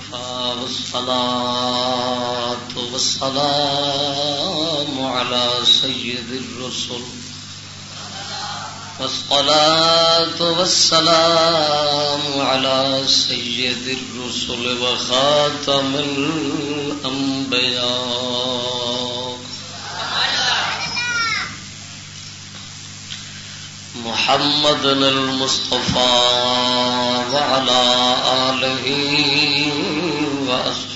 وكفى والصلاة والسلام على سيد الرسل. والصلاة والسلام على سيد الرسل وخاتم الأنبياء. محمد المصطفى وعلى آله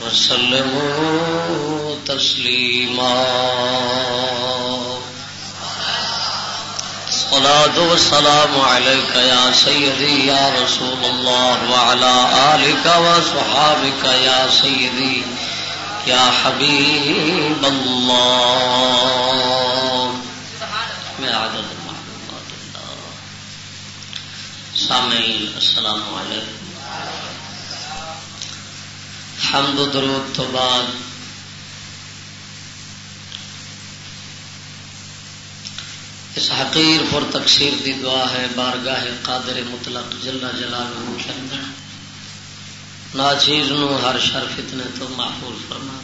وسلموا تسليما الصلاة والسلام عليك يا سيدي يا رسول الله وعلى آلك وصحابك يا سيدي يا حبيب الله میں عدد محبوبات اللہ سامعین، السلام علیکم۔ حمد و درود تو بعد اس حقیر پر تقسیر دی دعا ہے، بارگاہ قادر مطلق جلا جلال کے اندر۔ ناچیز نو ہر شر فتنے تو محفوظ فرما۔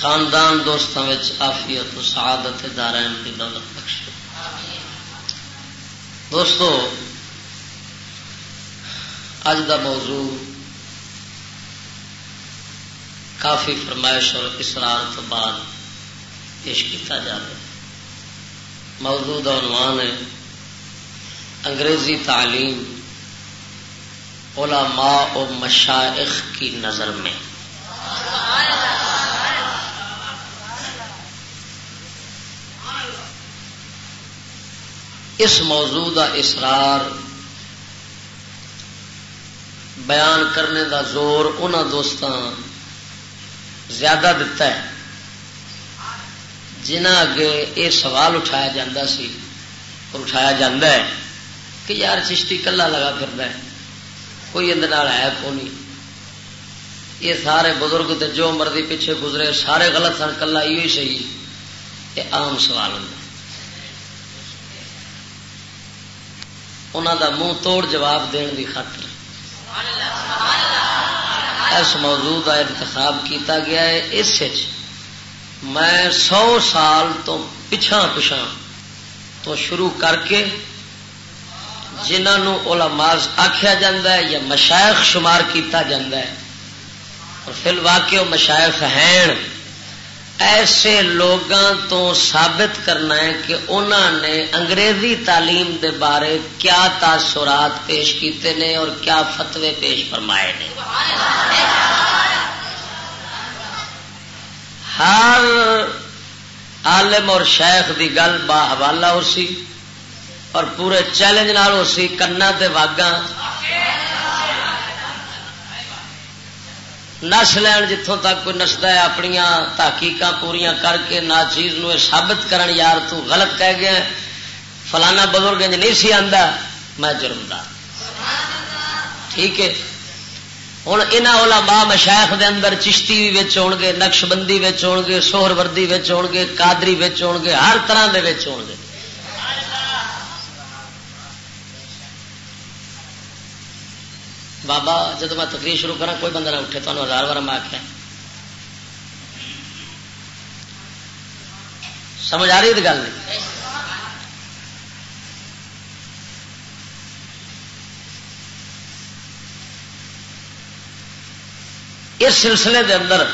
خاندان دوستوں آفیت و سعادت دارائن کی دولت بخش دوستو اج دا موضوع کافی فرمائش اور اسرار تو بعد پیش کیا جائے موجود عنوان ہے انگریزی تعلیم علماء و مشائخ کی نظر میں۔ اس موضوع کا اسرار بیان کرنے دا زور ان دوستان زیادہ دتا ہے۔ جنہ اگے یہ سوال اٹھایا جا سی اور اٹھایا جا ہے کہ یار چشتی کلا لگا پھر ہے، کوئی اندر ہے کو نہیں۔ یہ سارے بزرگ تے جو مرضی پیچھے گزرے، سارے غلط سن، کلا یہ صحیح یہ عام سوال ہوں انہوں دا منہ توڑ جواب دین دی خاطر۔ اس موضوع کا انتخاب کیتا گیا ہے، اس میں سو سال تو پچھا پچھا تو شروع کر کے جنہوں علماء آخیا جا یا مشائق شمار کیتا جا اور فی الواقع مشائق ہیں۔ ایسے لوگوں تو ثابت کرنا ہے کہ انہوں نے انگریزی تعلیم دے بارے کیا تاثرات پیش کیتے نے اور کیا فتوے پیش فرمائے نے۔ ہر عالم اور شیخ دی گل با حوالہ ہو سی اور پورے چیلنج نال ہو سی کنا واگا نس لین جتوں تک کوئی نستا ہے اپنی تحقیق پوریا کر کے نہ چیز نو سابت کرن، یار تو غلط کہہ گیا فلانا بزرگ نہیں سی آتا میں جرمدار ٹھیک ہے۔ ہوں یہاں علماء مشائخ دے اندر چشتی بھی ہو گے نقش بندی ہو گے سوہر وردی ہو گے کادری ہو گے، ہر طرح کے ہو گے۔ بابا جب میں تقریر شروع کرا کوئی بندہ نہ اٹھے تو ہزار بار میں آخیا سمجھ آ رہی تو گل؟ نہیں اس سلسلے دے اندر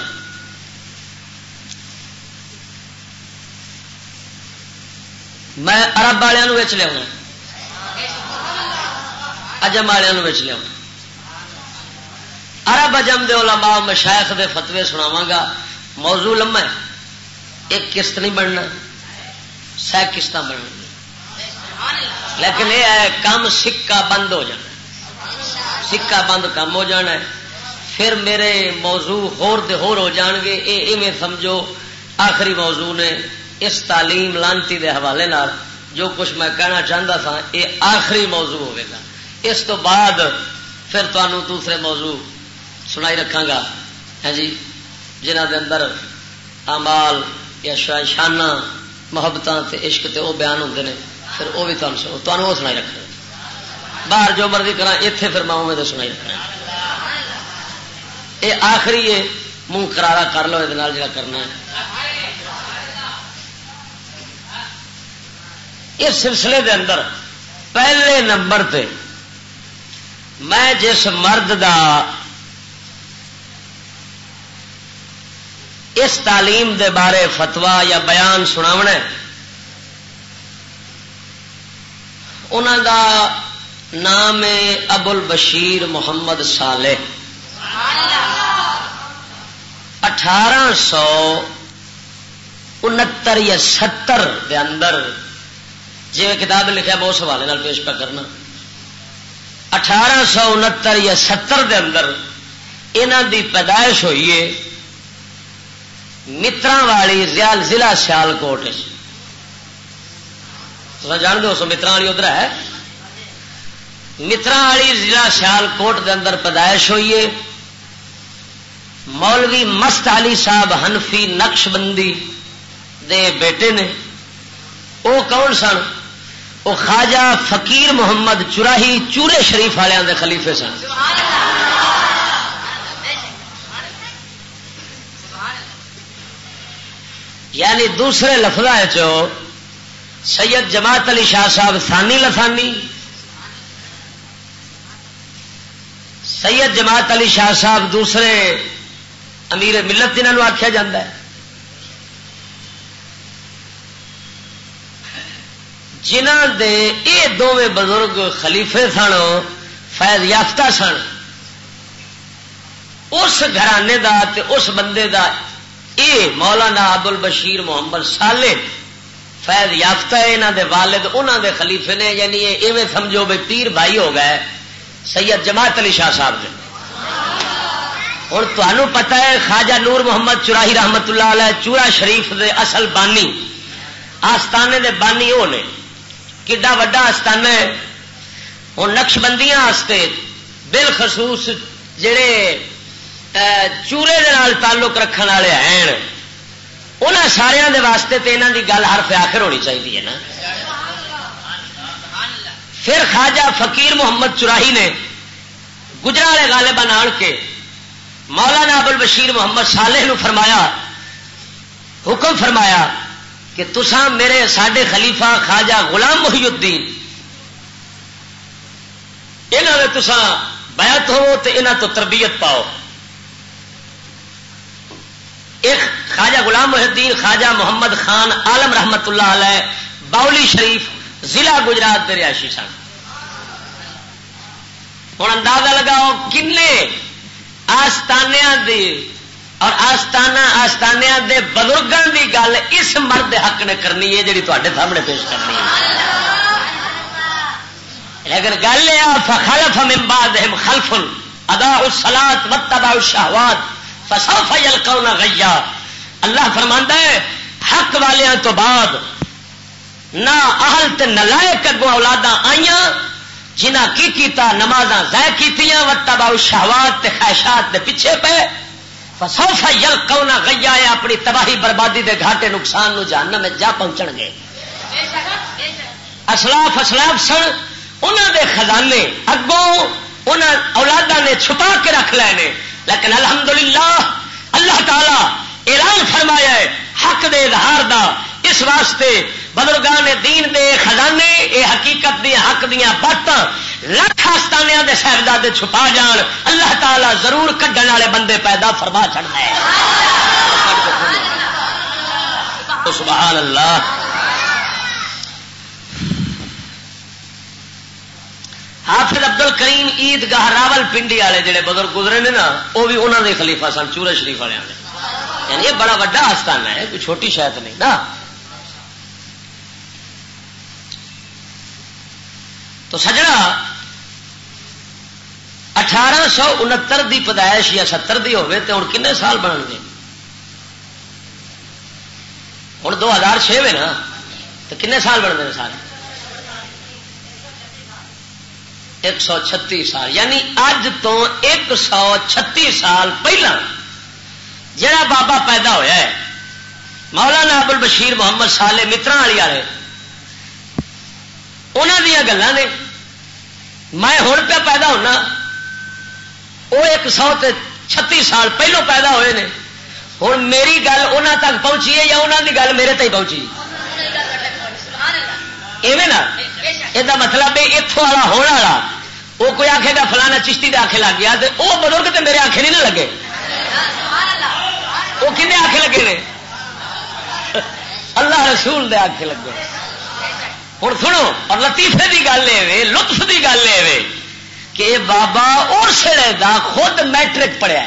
میں ارب والوں لیا اجم والوں لیا ارب اجم دے علماء مشائخ دے فتوے سناوا گا۔ موضوع لما ہے۔ ایک قسط نہیں بننا۔ سہ قسط بننا لیکن یہ ہے، کم سکا بند ہو جانا۔ سکا بند کم ہو جانا ہے۔ پھر میرے موضوع ہور دے ہور ہو جان گے۔ یہ سمجھو، آخری موضوع نے اس تعلیم لانتی دے حوالے نال جو کچھ میں کہنا چاہتا تھا یہ آخری موضوع ہوگا اس تو بعد پھر تمہوں دوسرے موضوع سنائی رکھا گا۔ ہے ہاں جی جنہ دے اندر امال یا شانہ محبت عشق تے وہ بیان ہوتے ہیں پھر وہ بھی تمہیں وہ سنائی رکھنا۔ باہر جو مرضی کرا اتنے پھر میں میں سنائی رکھنا۔ یہ آخری ہے منہ کرارا کر لو یہ جا کرنا ہے۔ اس سلسلے دے اندر پہلے نمبر پہ میں جس مرد دا اس تعلیم دے بارے فتوا یا بیان سناونا انہوں دا نام ہے ابل بشیر محمد صالح۔ اٹھارہ سو انہتر یا ستر دے اندر جی کتاب لکھا بہت حوالے پیش پہ کرنا۔ اٹھارہ سو انہتر یا ستر دے اندر انہ دی پیدائش ہوئی ہے۔ مترا والی ضلع سیال کوٹ جان دو سو مترا والی ادھر ہے مترا والی ضلع سیال کوٹ دے اندر پیدائش ہوئی ہے مولوی مست علی صاحب ہنفی نقش بندی دے بیٹے نے وہ کون سن وہ خواجہ فقیر محمد چراہی چورے شریف والوں دے خلیفے سن یعنی دوسرے لفظ سید جماعت علی شاہ صاحب ثانی لفانی سید جماعت علی شاہ صاحب دوسرے امیر ملت جنہوں آخیا جا جنہ دے یہ دونوں بزرگ خلیفے سن، فیض یافتہ سن، اس گھرانے دا تے اس بندے دا اے مولانا ابل بشیر محمد سالے فیض یافتہ ہے یہاں دے والد انہوں دے خلیفے نے یعنی یہ ایویں سمجھو بھائی پیر بھائی ہو گئے، سید جماعت علی شاہ صاحب جی ہوں تمہوں پتا ہے خواجہ نور محمد چراہی رحمت اللہ علیہ چورا شریف دے اصل بانی، آستانے دے بانی وہ نے۔ کڈا وا آستانہ ہے۔ ہوں نقش بندیاں بالخصوص جڑے چورے دے تعلق رکھنے والے ہیں۔ انہوں سارے دے واسطے تے انہوں دی گل ہر آخر ہونی چاہیے نا۔ پھر خواجہ فقیر محمد چراہی نے گجرا والے گالے بنا کے مولانا ابل بشیر محمد صالح نو فرمایا، حکم فرمایا کہ تسا میرے سڈے خلیفہ خواجہ غلام محی الدین یہاں نے تسا بیعت ہو تو یہاں تو تربیت پاؤ۔ ایک خواجہ غلام محدین خواجہ محمد خان عالم رحمت اللہ علیہ باؤلی شریف، ضلع گجرات کے رہائشی سن۔ ہوں اندازہ لگاؤ کن آستانیا دی اور آستانہ آستانیا دے بزرگوں دی گل اس مرد حق نے کرنی ہے جی تے سامنے پیش کرنی ہے۔ لیکن گل یہ فخلف من خلف ادا الصلاۃ وتبع الشهوات فسوف يلقون غیا اللہ فرماندا ہے، حق والیاں تو بعد نہ اہل تے نلائک اگوں اولاداں آئیاں جنہ کی کیتا نماز ضائع کی وتبع الشهوات تے خواہشات دے پیچھے پے۔ فسوف يلقون غیا اپنی تباہی بربادی دے گھاٹے نقصان نو جہنم میں جا پہنچن گے اسلاف اسلاف سن انہوں دے خزانے اگوں انہوں اولادا نے چھپا کے رکھ لے نے لیکن الحمدللہ اللہ تعالی اعلان فرمایا ہے، حق دے اظہار دا۔ اس واسطے بزرگان دین دے خزانے، اے حقیقت دی حق دیا بت لکھ آستانیا دے صاحبزادے چھپا جان، اللہ تعالی ضرور کڈن والے بندے پیدا فرما چڑھنا ہے۔ سبحان اللہ۔ افضل کریم عید گاہ راول پنڈی والے جڑے بزرگ گزرے نے نا، وہ بھی انہوں نے خلیفہ سن، چورے شریف والے یعنی یہ بڑا وا آستان ہے، کوئی چھوٹی شاید نہیں۔ نا۔ تو سجنا، اٹھارہ سو انہتر دی پیدائش یا ستر دی ہوئے تو ہوں کنے سال بن گے؟ ہوں دو ہزار چھ میں نا تو کنے سال بن گئے سارے؟ ایک سو چھتی سال یعنی اج تو ایک سو چھتی سال پہلا جڑا بابا پیدا ہویا ہے۔ مولانا ابل بشیر محمد سالے مترا والی والے۔ انہوں دیا گلان نے میں ہوں پہ پیدا ہونا وہ ایک سو چھتی سال پہلو پیدا ہوئے نے۔ ہوں میری گل انہوں تک پہنچی ہے یا انہوں کی گل میرے تک پہنچی؟ ایویں نا؟ یہ مطلب اتوں والا ہونے والا۔ وہ کوئی آخے گا فلانا چشتی کے آخے لگ گیا وہ بزرگ تو میرے آخے نہیں نہ لگے۔ وہ کن آخے لگے نے؟ اللہ رسول دے آخے لگے۔ ہوں سنو، اور لطیفے کی گل یہ لطف کی گل یہ کہ بابا اس دا خود میٹرک پڑھیا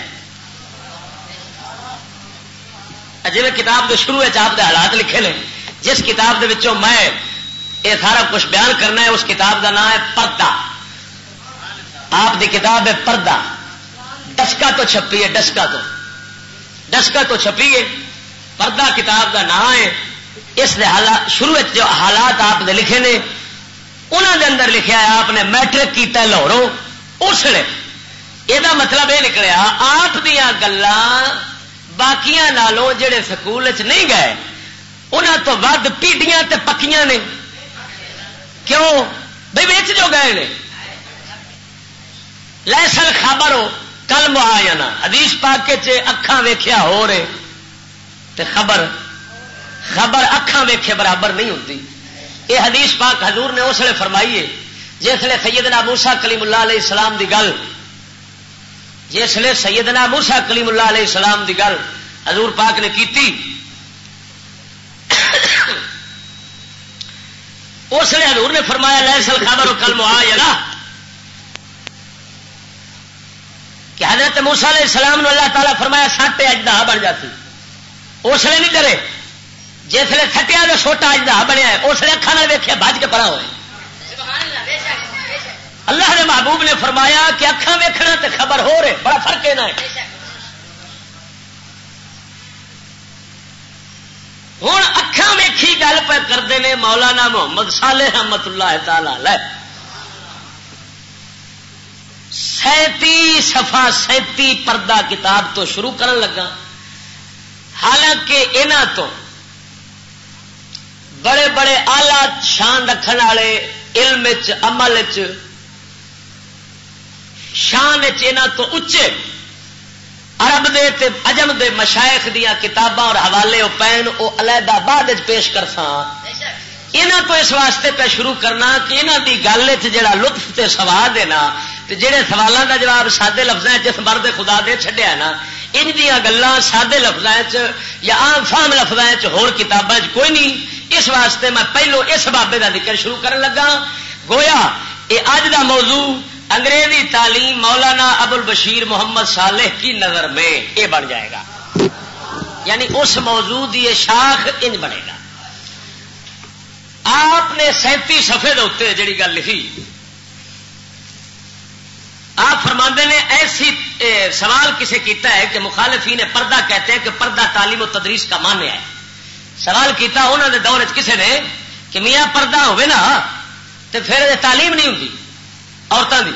جی کتاب کے شروع آپ کے حالات لکھے نے، جس کتاب کے میں یہ سارا کچھ بیان کرنا ہے، اس کتاب کا نام ہے پردہ۔ آپ کی کتاب ہے پردہ۔ ڈسکا تو چھپی ہے، ڈسکا تو۔ ڈسکا تو چھپی ہے۔ پردہ کتاب کا نام ہے۔ اس حالات شروع جو حالات آپ نے لکھے نے انہوں دے اندر لکھا ہے، آپ نے میٹرک کیتا لاہوروں۔ اس لیے یہ مطلب یہ نکلیا، آپ دیا گلان باقیاں نالوں جڑے سکول چ نہیں گئے انہوں تو ود پیڈیاں تے پکیاں نے۔ کیوں؟ بھائی بچ جو گئے نے۔ لسل خبر ہو، کل مہاجنا حدیث پاک اکھان ویخیا ہو رہے، تے خبر خبر اکھان ویخے برابر نہیں ہوتی یہ حدیث پاک حضور نے اس لیے فرمائیے جسے سیدنا موسا کلیم اللہ علیہ السلام دی گل جسے سیدنا موسا کلیم اللہ علیہ السلام دی گل حضور پاک نے کیتی۔ اس لیے حضور نے فرمایا لہسل خبر کل مہاجنا کہ حضرت موسا علیہ السلام نے اللہ تعالیٰ فرمایا سٹ اجدا بن جاتی۔ اس لیے نہیں کرے جس لیے سٹیا تو چھوٹا اجدا بنیا اس لیے اکھان ویخیا بج کے پڑا ہوئے۔ اللہ نے محبوب نے فرمایا کہ اکھان ویکھنا تے خبر ہو رہے بڑا فرق ہے نا۔ ہوں اکھان ویکھی گل پہ کرتے ہیں مولانا محمد صالح رحمت اللہ تعالی سینتی سفا سینتی پردہ کتاب تو شروع کرن لگا۔ حالانکہ یہاں تو بڑے بڑے آلہ شان رکھنے والے، علم عمل شان تو اچے عرب دے تے اجم دے مشائخ دیا کتاباں اور حوالے وہ پین وہ علیحدہ بعد پیش کر سا یہاں تو اس واسطے پہ شروع کرنا کہ یہاں کی گل جا لطف تے سوال دینا جہے سوالوں کا جواب سادے لفظ جس مرد خدا دے چڈیا نا، ان دیا گلان سادے لفظ یا آم فام لفظ ہوتابیں کوئی نہیں۔ اس واسطے میں پہلو اس بابے کا ذکر شروع کرنے لگا۔ گویا، یہ اج کا موضوع انگریزی تعلیم مولانا ابول بشیر محمد صالح کی نظر میں یہ بن جائے گا۔ یعنی اس موضوع کی شاخ انج بنے گا۔ آپ نے سینتی سفے دے جڑی گل لکھی۔ آپ فرما نے ایسی سوال کسے کیتا ہے کہ مخالفی نے پردہ کہتے ہیں کہ پردہ تعلیم و تدریس کا مانیا ہے سوال کیتا انہوں نے دور کسے نے کہ میاں پردہ ہوئے نا تو پھر تعلیم نہیں ہوتی عورتوں کی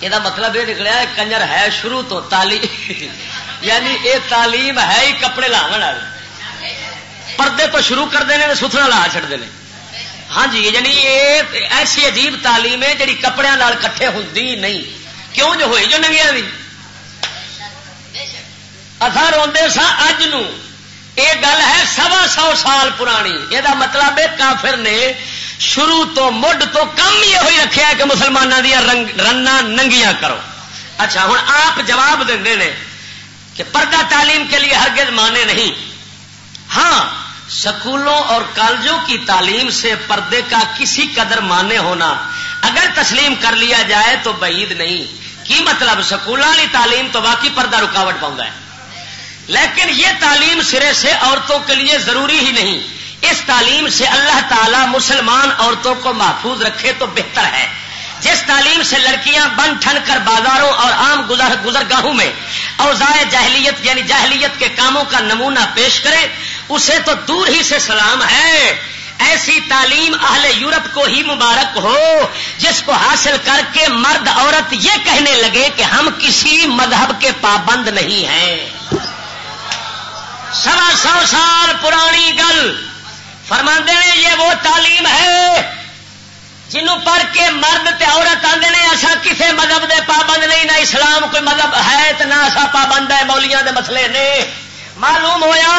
یہ مطلب یہ نکلیا ہے، کنجر ہے شروع تو تعلیم یعنی یہ تعلیم ہے ہی کپڑے لاو پردے تو شروع کرتے ہیں ستھرا لا چڑتے ہیں ہاں جی یعنی یہ ایسی عجیب تعلیم ہے جی کپڑے کٹھے ہوتی نہیں۔ کیوں جو ہوئی جو نگیا بھی اصا روڈے سا اج یہ گل ہے سوا سو سال پرانی۔ یہ مطلب ہے کافر نے شروع تو مڈ تو کم یہ ہوئی رکھا کہ مسلمانوں دیا رنا ننگیاں کرو۔ اچھا ہوں آپ جواب دیں کہ پردہ تعلیم کے لیے ہرگز مانے نہیں۔ ہاں سکولوں اور کالجوں کی تعلیم سے پردے کا کسی قدر مانے ہونا اگر تسلیم کر لیا جائے تو بعید نہیں۔ کی مطلب؟ سکول والی تعلیم تو واقعی پردہ رکاوٹ پاؤں ہے لیکن یہ تعلیم سرے سے عورتوں کے لیے ضروری ہی نہیں۔ اس تعلیم سے اللہ تعالی مسلمان عورتوں کو محفوظ رکھے تو بہتر ہے۔ جس تعلیم سے لڑکیاں بن ٹھن کر بازاروں اور عام گزر گزرگاہوں میں اوزائے جہلیت یعنی جہلیت کے کاموں کا نمونہ پیش کرے اسے تو دور ہی سے سلام ہے۔ ایسی تعلیم اہل یورپ کو ہی مبارک ہو، جس کو حاصل کر کے مرد عورت یہ کہنے لگے کہ ہم کسی مذہب کے پابند نہیں ہیں۔ سوا سو سال پرانی گل۔ فرما نے یہ وہ تعلیم ہے جنوں پڑھ کے مرد تے عورت آدھے نے ایسا کسی مذہب دے پابند نہیں، نہ اسلام کوئی مذہب ہے تو نہ ایسا پابند ہے مولیاں دے مسئلے نے۔ معلوم ہویا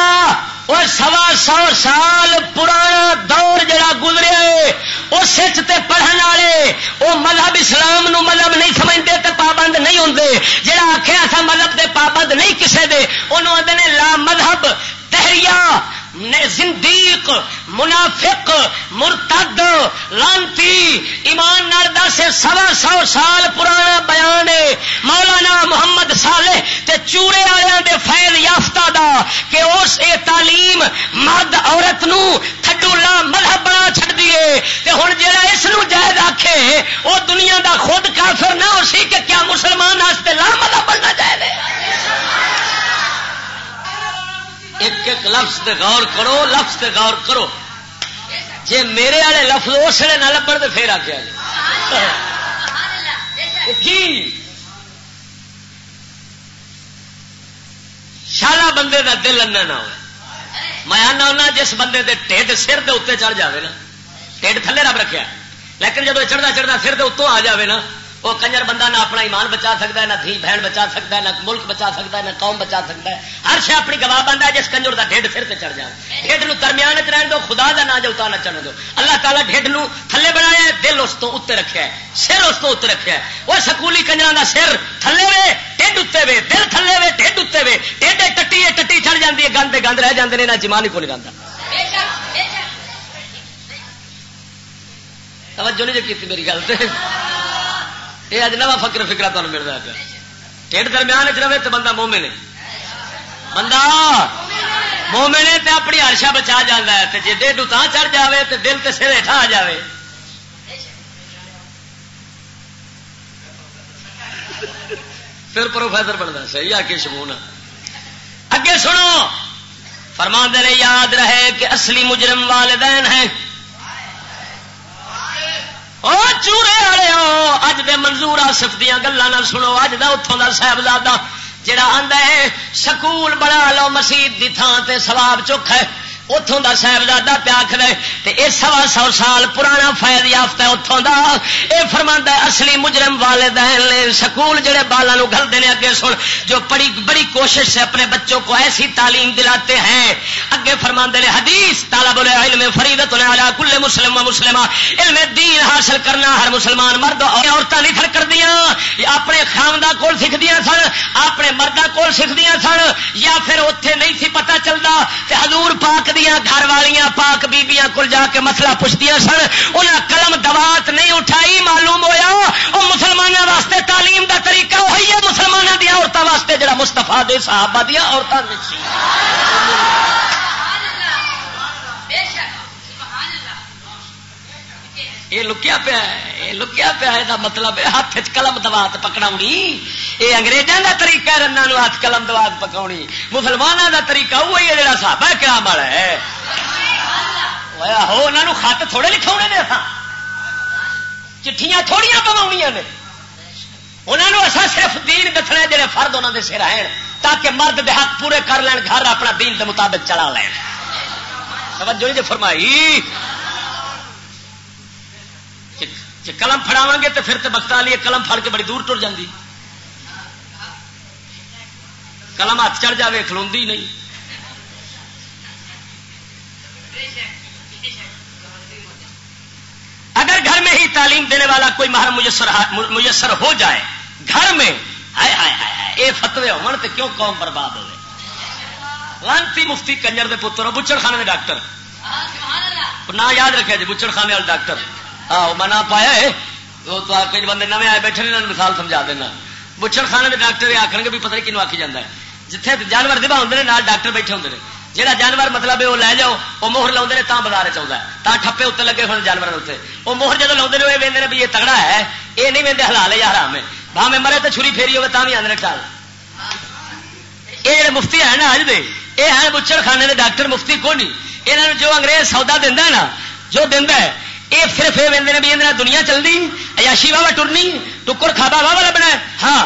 اور سوا سو سال پرانا دور جڑا گزرے اس پڑھن والے وہ مذہب اسلام نو مذہب نہیں سمجھتے تو پابند نہیں ہوں جڑا آخیا ایسا مذہب دے پابند نہیں کسے دے، انہوں آدھے لا مذہب تحریہ زندیق، منافق، مرتد، لانتی، ایمان دس، سوا سو سال پرانا بیان ہے۔ مولانا محمد صالح تے چورے والوں دے فیض یافتہ دا کہ اس اے تعلیم مرد عورت نو تھڈو لا مذہب بنا چڑ دیے تے ہن جڑا اس نو جائز آکھے وہ دنیا دا خود کافر نہ ہو سی کہ کیا مسلمان واسطے لا مذہب بننا چاہے ایک ایک لفظ تے غور کرو لفظ تے غور کرو جے میرے والے لفظ اس لیے نہ لبڑ تو پھر آ کی شالا بندے دا دل انا نہ ہو میں آنا ہونا جس بندے دے ٹھڈ سر دے اتنے چڑھ جاوے نا ٹھڈ تھلے رب رکھا لیکن جب چڑھتا چڑھتا سر دے اتوں آ جاوے نا وہ کنجر بندہ نہ اپنا ایمان بچا سکتا ہے، نہ دھی بہن بچا سکتا ہے، نہ ملک بچا سکتا ہے، نہ قوم بچا سکتا ہے۔ ہر شہ اپنی گواہ بنتا ہے، جس کنجر کا ڈیڈ سر سے چڑھ جائے ڈیڈ نو درمیان چ رہن دو، خدا کا نام جو نہ چڑھ دو۔ اللہ تعالیٰ ڈیڈ نو تھلے بنایا دل اس کو اتنے رکھا ہے۔ سر اس کو اتنے رکھا ہے۔ وہ سکولی کنجر کا سر تھلے وے ٹھڈ اتنے وے، دل تھلے وے ٹھڈ اتنے وے۔ ٹھڈے ٹٹی ٹٹی چڑھ جاتی ہے گند گند رہ جاتے ہیں نہ جمان ہی کو نہیں گانا توجہ نہیں جو کی میری گل سے یہ اج نوا فکر فکرا تمہیں ملتا پیا ٹھیک درمیان چ رہے تو بندہ مومے نے بندہ مومے نے تو اپنی ہرشا بچا جانا ہے جی ڈیڈ اتنا چڑھ جائے تو دل تو سر ہٹا آ جائے پھر پروفیسر بنتا صحیح آ کے شمون اگے سنو فرما دے یاد رہے کہ اصلی مجرم والدین ہیں چورے والے اج دے منظور آصف دیا گلان سنو، اج دا اتوں دا صاحبزادہ جڑا آندا ہے، سکول بنا لو مسیح دی تھان تے سواب چوکھ ہے۔ اتوں کا صاحبزادہ پیا کر سوا سو سال پرانا فائد یافتہ اتوں کا یہ فرما اصلی مجرم والدین نے سکول جڑے بالا گلتے ہیں اگے سن، جو بڑی بڑی کوشش سے اپنے بچوں کو ایسی تعلیم دلاتے ہیں۔ اگے فرما نے، حدیث تالا بولے علم فریدت کل مسلم مسلم علم دین حاصل کرنا ہر مسلمان مرد عورتیں نہیں تھر کر دیا اپنے خامدہ کول سیکھ دیا سن، اپنے مردہ کول سیکھ دیا سن، یا پھر اتنے نہیں سی پتا چلتا حضور پاک دی دیا گھر والیاں، پاک بیبیاں کل جا کے مسئلہ پوچھتی سن انہیں قلم دوات نہیں اٹھائی، معلوم ہویا وہ مسلمانوں واسطے تعلیم دا طریقہ وہی ہے مسلمانوں دیا عورتوں واسطے جڑا مستفا دے صحابہ دیا عورتوں یہ لکیا پیا یہ لکیا پیا یہ مطلب ہاتھ قلم دوات پکڑا یہ اگریزوں کا طریقہ رنگ ہاتھ قلم دوات پکا مسلمانوں کا طریقہ وہی ہے جڑا سابا کرام والا ہے۔ ہو انہوں خط تھوڑے لکھا نے چٹھیاں تھوڑیاں پوا نے۔ انہوں نے اصا صرف دین دسنا جڑے فرد انہوں کے سر آئے تاکہ مرد دے حق پورے کر لین، گھر اپنا دین کے مطابق چلا لین۔ توجہ جی فرمائی۔ جی قلم فڑاو گے تو پھر تو بخت لیے قلم فڑ کے بڑی دور ٹر جاتی قلم ہاتھ چڑھ جائے کھلو نہیں۔ اگر گھر میں ہی تعلیم دینے والا کوئی محرم میسر ہو جائے گھر میں یہ فتوے ہون تو کیوں قوم برباد ہوئے؟ لانتی مفتی کنجر دے پتر بچڑ خانے دے ڈاکٹر۔ نہ یاد رکھے جی بچڑ خانے والے ڈاکٹر۔ آؤ میں نہ پایا ہے وہ تو کئی بندے نئے آئے بیٹھے نے مثال سمجھا دینا بچڑ خانے کے ڈاکٹر یہ آخر گے بھی پتہ نہیں کنو آکی جانا ہے جتنے جانور دبا ہوں ڈاکٹر بیٹھے ہوں جہاں جانور مطلب ہے وہ لے جاؤ وہ موہر لاؤ تا بازار چاہتا ہے تا ٹھپے اتنے لگے ہونے جانوروں اتنے وہ موہر جب لاؤ وہ وے بھی یہ تگڑا ہے یہ نہیں وے حلال ہے یا حرام ہے باہ مرے تو چھری پھیری ہوگی تا بھی آدھے ٹال یہ جڑے مفتی ہے نا اج دے یہ ہے بچڑ خانے کے ڈاکٹر مفتی کو نہیں یہاں جو انگریز سودا دینا نا جو دینا ہے یہ صرف یہ وے بھی یہ دنیا چلتی ایاشی واہ ٹرنی ٹکر کھابا واہ لبنا ہاں۔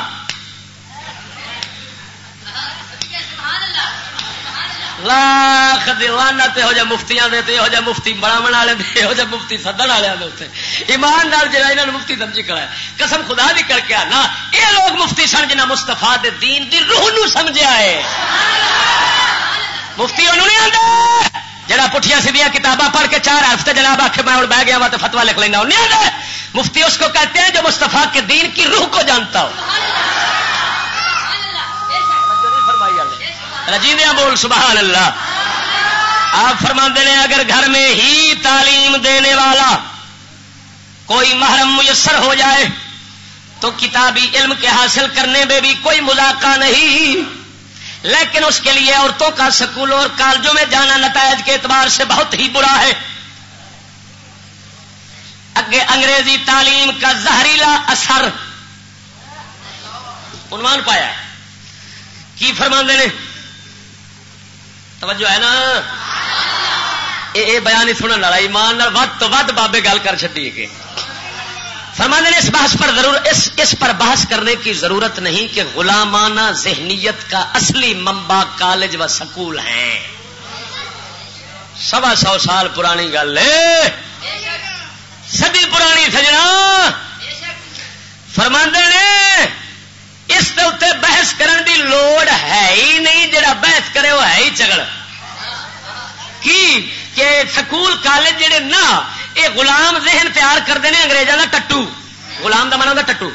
لاکھ دیوانا ہو جا مفتیاں دے ہو جا مفتی بڑا بنا والے دے ہو جا مفتی سدن والے دے ایمان نال جڑا انہاں مفتی سمجھی کرا ہے، قسم خدا دی کر کے آنا۔ یہ لوگ مفتی سن جنہ مستفا دے دین دی روح نو سمجھا ہے۔ مفتی انہوں نہیں آتا جڑا پٹھیاں سیدھیاں کتاباں پڑھ کے چار ہفتے جناب آخ میں بہ گیا وا تو فتوا لکھ لینا انہیں آتا مفتی اس کو کہتے ہیں جو مستفا کے دین کی روح کو جانتا ہو۔ رجیدیا بول، سبحان اللہ۔ آپ فرما نے، اگر گھر میں ہی تعلیم دینے والا کوئی محرم میسر ہو جائے، تو کتابی علم کے حاصل کرنے میں بھی کوئی مذاکرہ نہیں۔ لیکن اس کے لیے عورتوں کا سکولوں اور کالجوں میں جانا نتائج کے اعتبار سے بہت ہی برا ہے۔ اگے انگریزی تعلیم کا زہریلا اثر۔ عنوان پایا۔ کی فرما نے؟ توجہ ہے نا۔ یہ بیان ہی سننے والا، ایمان ود تو ود بابے گل کر چکی کہ۔ فرمانے نے اس بحث پر ضرور اس اس پر بحث کرنے کی ضرورت نہیں کہ غلامانہ ذہنیت کا اصلی منبع کالج و سکول ہیں سوا سو سال پرانی گل ہے۔ پرانی سجنا۔ فرماندے نے، اس اتنے بحث کرن دی لوڑ ہے ہی نہیں، جڑا بحث کرے وہ ہے ہی چگڑ کی؟ کہ سکول کالج جڑے نا یہ غلام ذہن تیار کرتے ہیں انگریزوں کا ٹٹو۔ غلام کا من ہوتا ٹٹو۔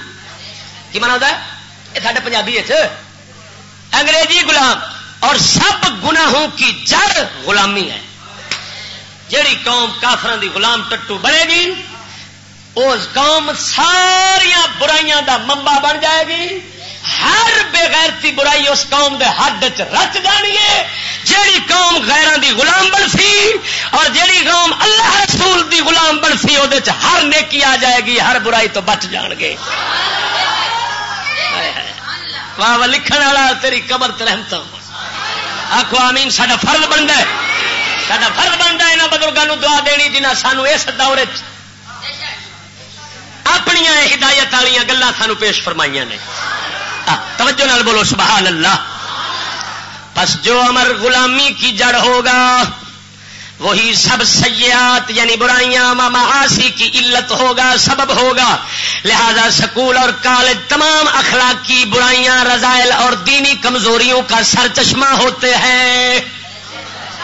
کی من ہوتا یہ سارے پنجابی انگریزی غلام اور سب گناہوں کی جڑ غلامی ہے۔ جیڑی قوم کافران دی غلام ٹٹو بنے گی اس قوم ساریا برائیاں دا ممبا بن جائے گی۔ ہر بےغیرتی برائی اس قوم دے حد چ رچ جانی ہے۔ جیڑی قوم غیران دی غلام بن سی اور جیڑی قوم اللہ رسول دی غلام بن سی وہ ہر نیکی آ جائے گی، ہر برائی تو بچ جان گے۔ واہ لکھن والا، تیری قبر ترہمتا آخو آمین، ساڈا فرض بنتا ہے۔ ساڈا فرض بنتا ہے یہاں بزرگوں دعا دینی جنہیں سانو اس دور اپنی ہدایت والی گلان سانو پیش فرمائی نے۔ توجہ نال بولو سبحان اللہ بس جو امر غلامی کی جڑ ہوگا، وہی سب سیات یعنی برائیاں معاشی کی علت ہوگا، سبب ہوگا۔ لہذا سکول اور کالج تمام اخلاقی برائیاں، رضائل اور دینی کمزوریوں کا سر چشمہ ہوتے ہیں۔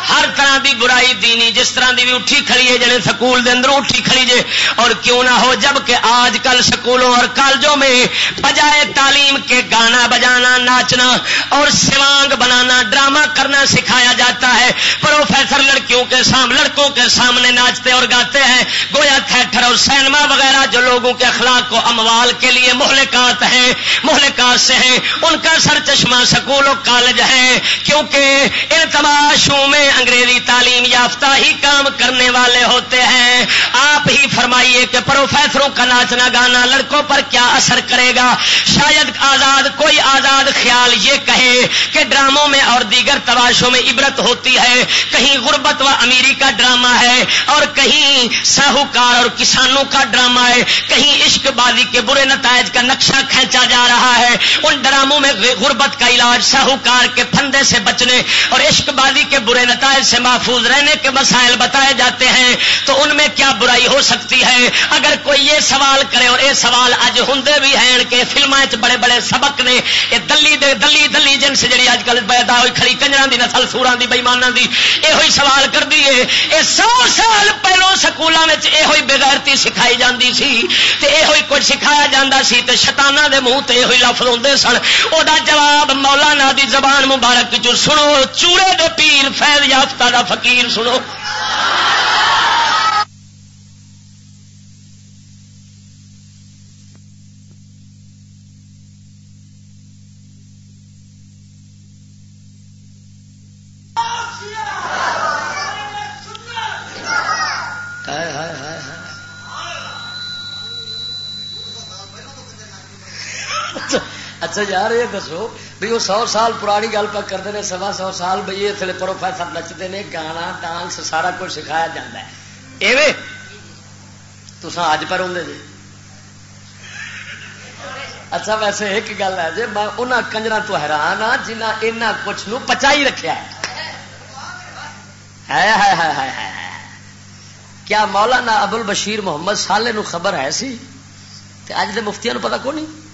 ہر طرح دی برائی دینی، جس طرح دی بھی اٹھی کھڑی ہے جنہیں سکول دے اندر اٹھی کھڑی جے۔ اور کیوں نہ ہو، جبکہ آج کل سکولوں اور کالجوں میں بجائے تعلیم کے گانا بجانا، ناچنا اور سوانگ بنانا، ڈرامہ کرنا سکھایا جاتا ہے۔ پروفیسر لڑکیوں کے سامنے لڑکوں کے سامنے ناچتے اور گاتے ہیں۔ گویا تھیٹر اور سینما وغیرہ جو لوگوں کے اخلاق کو اموال کے لیے مہلکات ہیں، مہلکات سے ہیں۔ ان کا سر چشمہ سکول و کالج ہے، کیونکہ ان تماشوں میں انگریزی تعلیم یافتہ ہی کام کرنے والے ہوتے ہیں۔ آپ ہی فرمائیے کہ پروفیسروں کا ناچنا گانا لڑکوں پر کیا اثر کرے گا؟ شاید آزاد کوئی آزاد خیال یہ کہے کہ ڈراموں میں اور دیگر تباشوں میں عبرت ہوتی ہے۔ کہیں غربت و امیری کا ڈرامہ ہے اور کہیں ساہوکار اور کسانوں کا ڈرامہ ہے۔ کہیں عشق بازی کے برے نتائج کا نقشہ کھینچا جا رہا ہے۔ ان ڈراموں میں غربت کا علاج ساہوکار کے پھندے سے بچنے اور عشق بازی کے برے نتائج عقائد سے محفوظ رہنے کے مسائل بتائے جاتے ہیں، تو ان میں کیا برائی ہو سکتی ہے؟ اگر کوئی یہ سوال کرے اور یہ سوال اج ہوں بھی ہیں کہ فلموں بڑے بڑے سبق نے، یہ دلی دے دلی دلی جنس جی اج کل پیدا ہوئی کھڑی کنجر کی نسل سورا کی بئیمانہ کی یہ سوال کر دیے یہ سو سال پہلو سکولوں میں یہ بغیرتی سکھائی جاتی سی یہ کچھ سکھایا جا سی تو شتانہ دے منہ تے یہ لفظ ہوں سن۔ وہ جواب مولانا دی زبان مبارک چ سنو، چوڑے دے پیر فیض یافتہ دا فقیر سنو۔ اچھا یار یہ دسو۔ بھی وہ سو سال پرانی گل پہ کرتے ہیں، سوا سو سال بھائی یہ پروفیسر نچتے ہیں، گانا، ڈانس، سارا کچھ سکھایا جا ہے۔ ایویں تو اج پر ہوں جی۔ اچھا ویسے ایک گل ہے جی میں انہوں کنجر تو حیران ہاں جنہ اینا کچھ نو پچائی رکھا ہے۔ کیا مولانا ابل بشیر محمد سالے نو خبر ہے سی؟ اج دے مفتیا نو پتا کو نہیں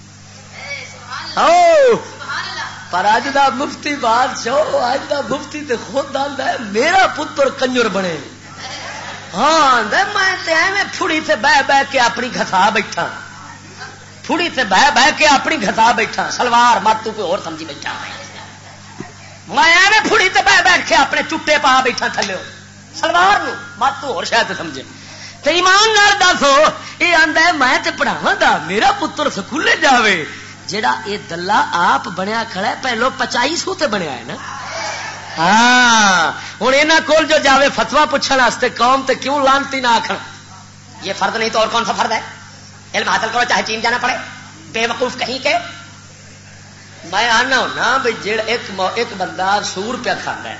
پر اج دا مفتی بادشاہ اج دا مفتی تے خود آتا ہے میرا پتر کنجر بنے۔ ہاں میں پھڑی سے بہ بہ کے اپنی گسا بیٹھا۔ پھڑی سے بہ بہ کے اپنی گسا بیٹھا۔ سلوار ماتو کوئی اور سمجھی بیٹھا۔ میں پھڑی سے بہ بیٹھ کے اپنے چٹے پا بیٹھا تھلو سلوار ماتو اور شاید سمجھے۔ تو ایمان نال دسو یہ ہے میں پڑھاوا گا میرا پتر سکولے جاوے۔ جڑا یہ دلہ آپ بنیا کھڑا ہے، پہلو پچائی سو تے بنیا ہے نا۔ ہاں ہوں یہاں کول جو جاوے فتوا پوچھنے واسطے قوم تے کیوں لانتی نہ آخر یہ فرد نہیں تو اور کون سا فرد ہے؟ علم حاصل کرو، چاہے چین جانا پڑے۔ بے وقوف کہیں کے۔ میں آنا ہونا بھائی جڑ ایک ایک بندہ سور پیا کھانا ہے۔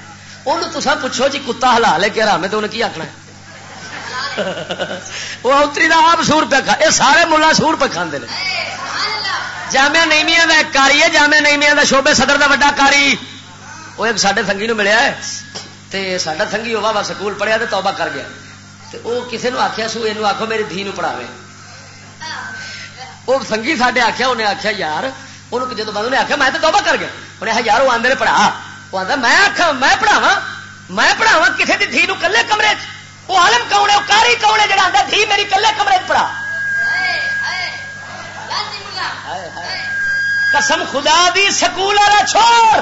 انہوں تو پوچھو جی کتا ہلا لے کے رامے تو انہیں کی آخنا وہ اتری کا آپ سور پیا کھا یہ سارے ملا سور پہ کھانے جامع نیمیا کا ایک کاری ہے جامع نیمیا کا شوبے صدر کا وا کاری وہ ایک سارے سنگھی ملیا ہے تے ساڈا سنگھی وہ سکول پڑھیا تو توبہ کر گیا تے وہ کسی نے آخیا سو یہ آخو میری دھی پڑھاوے وہ سنگھی ساڈے آخیا انہیں آخیا یار انہوں جب بعد انہیں آخیا میں تو توبہ کر گیا انہیں یار وہ آدھے پڑھا وہ آتا میں آخا میں پڑھاوا میں پڑھاوا کسی کی دھی کلے کمرے وہ آلم کون ہے وہ کاری کون ہے جڑا آتا دھی میری کلے کمرے پڑھا قسم خدا دی سکول والا چھوڑ۔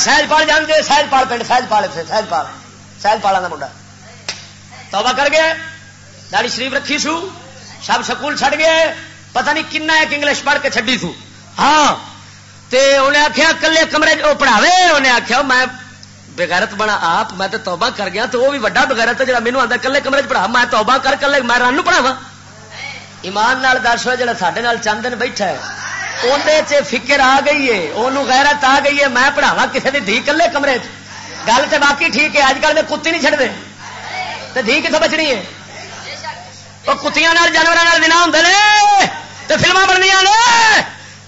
سہج پال جانتے سہج پال پنڈ سہج پال اتنے سہج پال۔ سہج پالا کا منڈا توبہ کر گیا داڑی شریف رکھی سو سب سکول چڑ گئے پتہ نہیں کن ایک انگلش پڑھ کے چڈی سو۔ ہاں تے انہیں آخیا کلے کمرے پڑھاوے۔ انہیں آخیا میں بغیرت بنا آپ میں تو توبہ کر گیا تو وہ بھی وڈا بغیرت جا مینو آتا کلے کمرے پڑھا میں توبہ کر کلے میں رن پڑھاوا ایمان نال دس ہو جا سڈے چند دن بیٹھا ہے۔ اندر فکر آ گئی ہے وہ غیرت آ گئی ہے، میں پڑھاوا کسی کی دھی کلے کمرے گل تو باقی ٹھیک ہے، اج کل میں کتی نہیں چڑھتے تو دھی کتوں بچنی ہے؟ وہ کتیاں جانوروں دن ہوں تو فلما بننی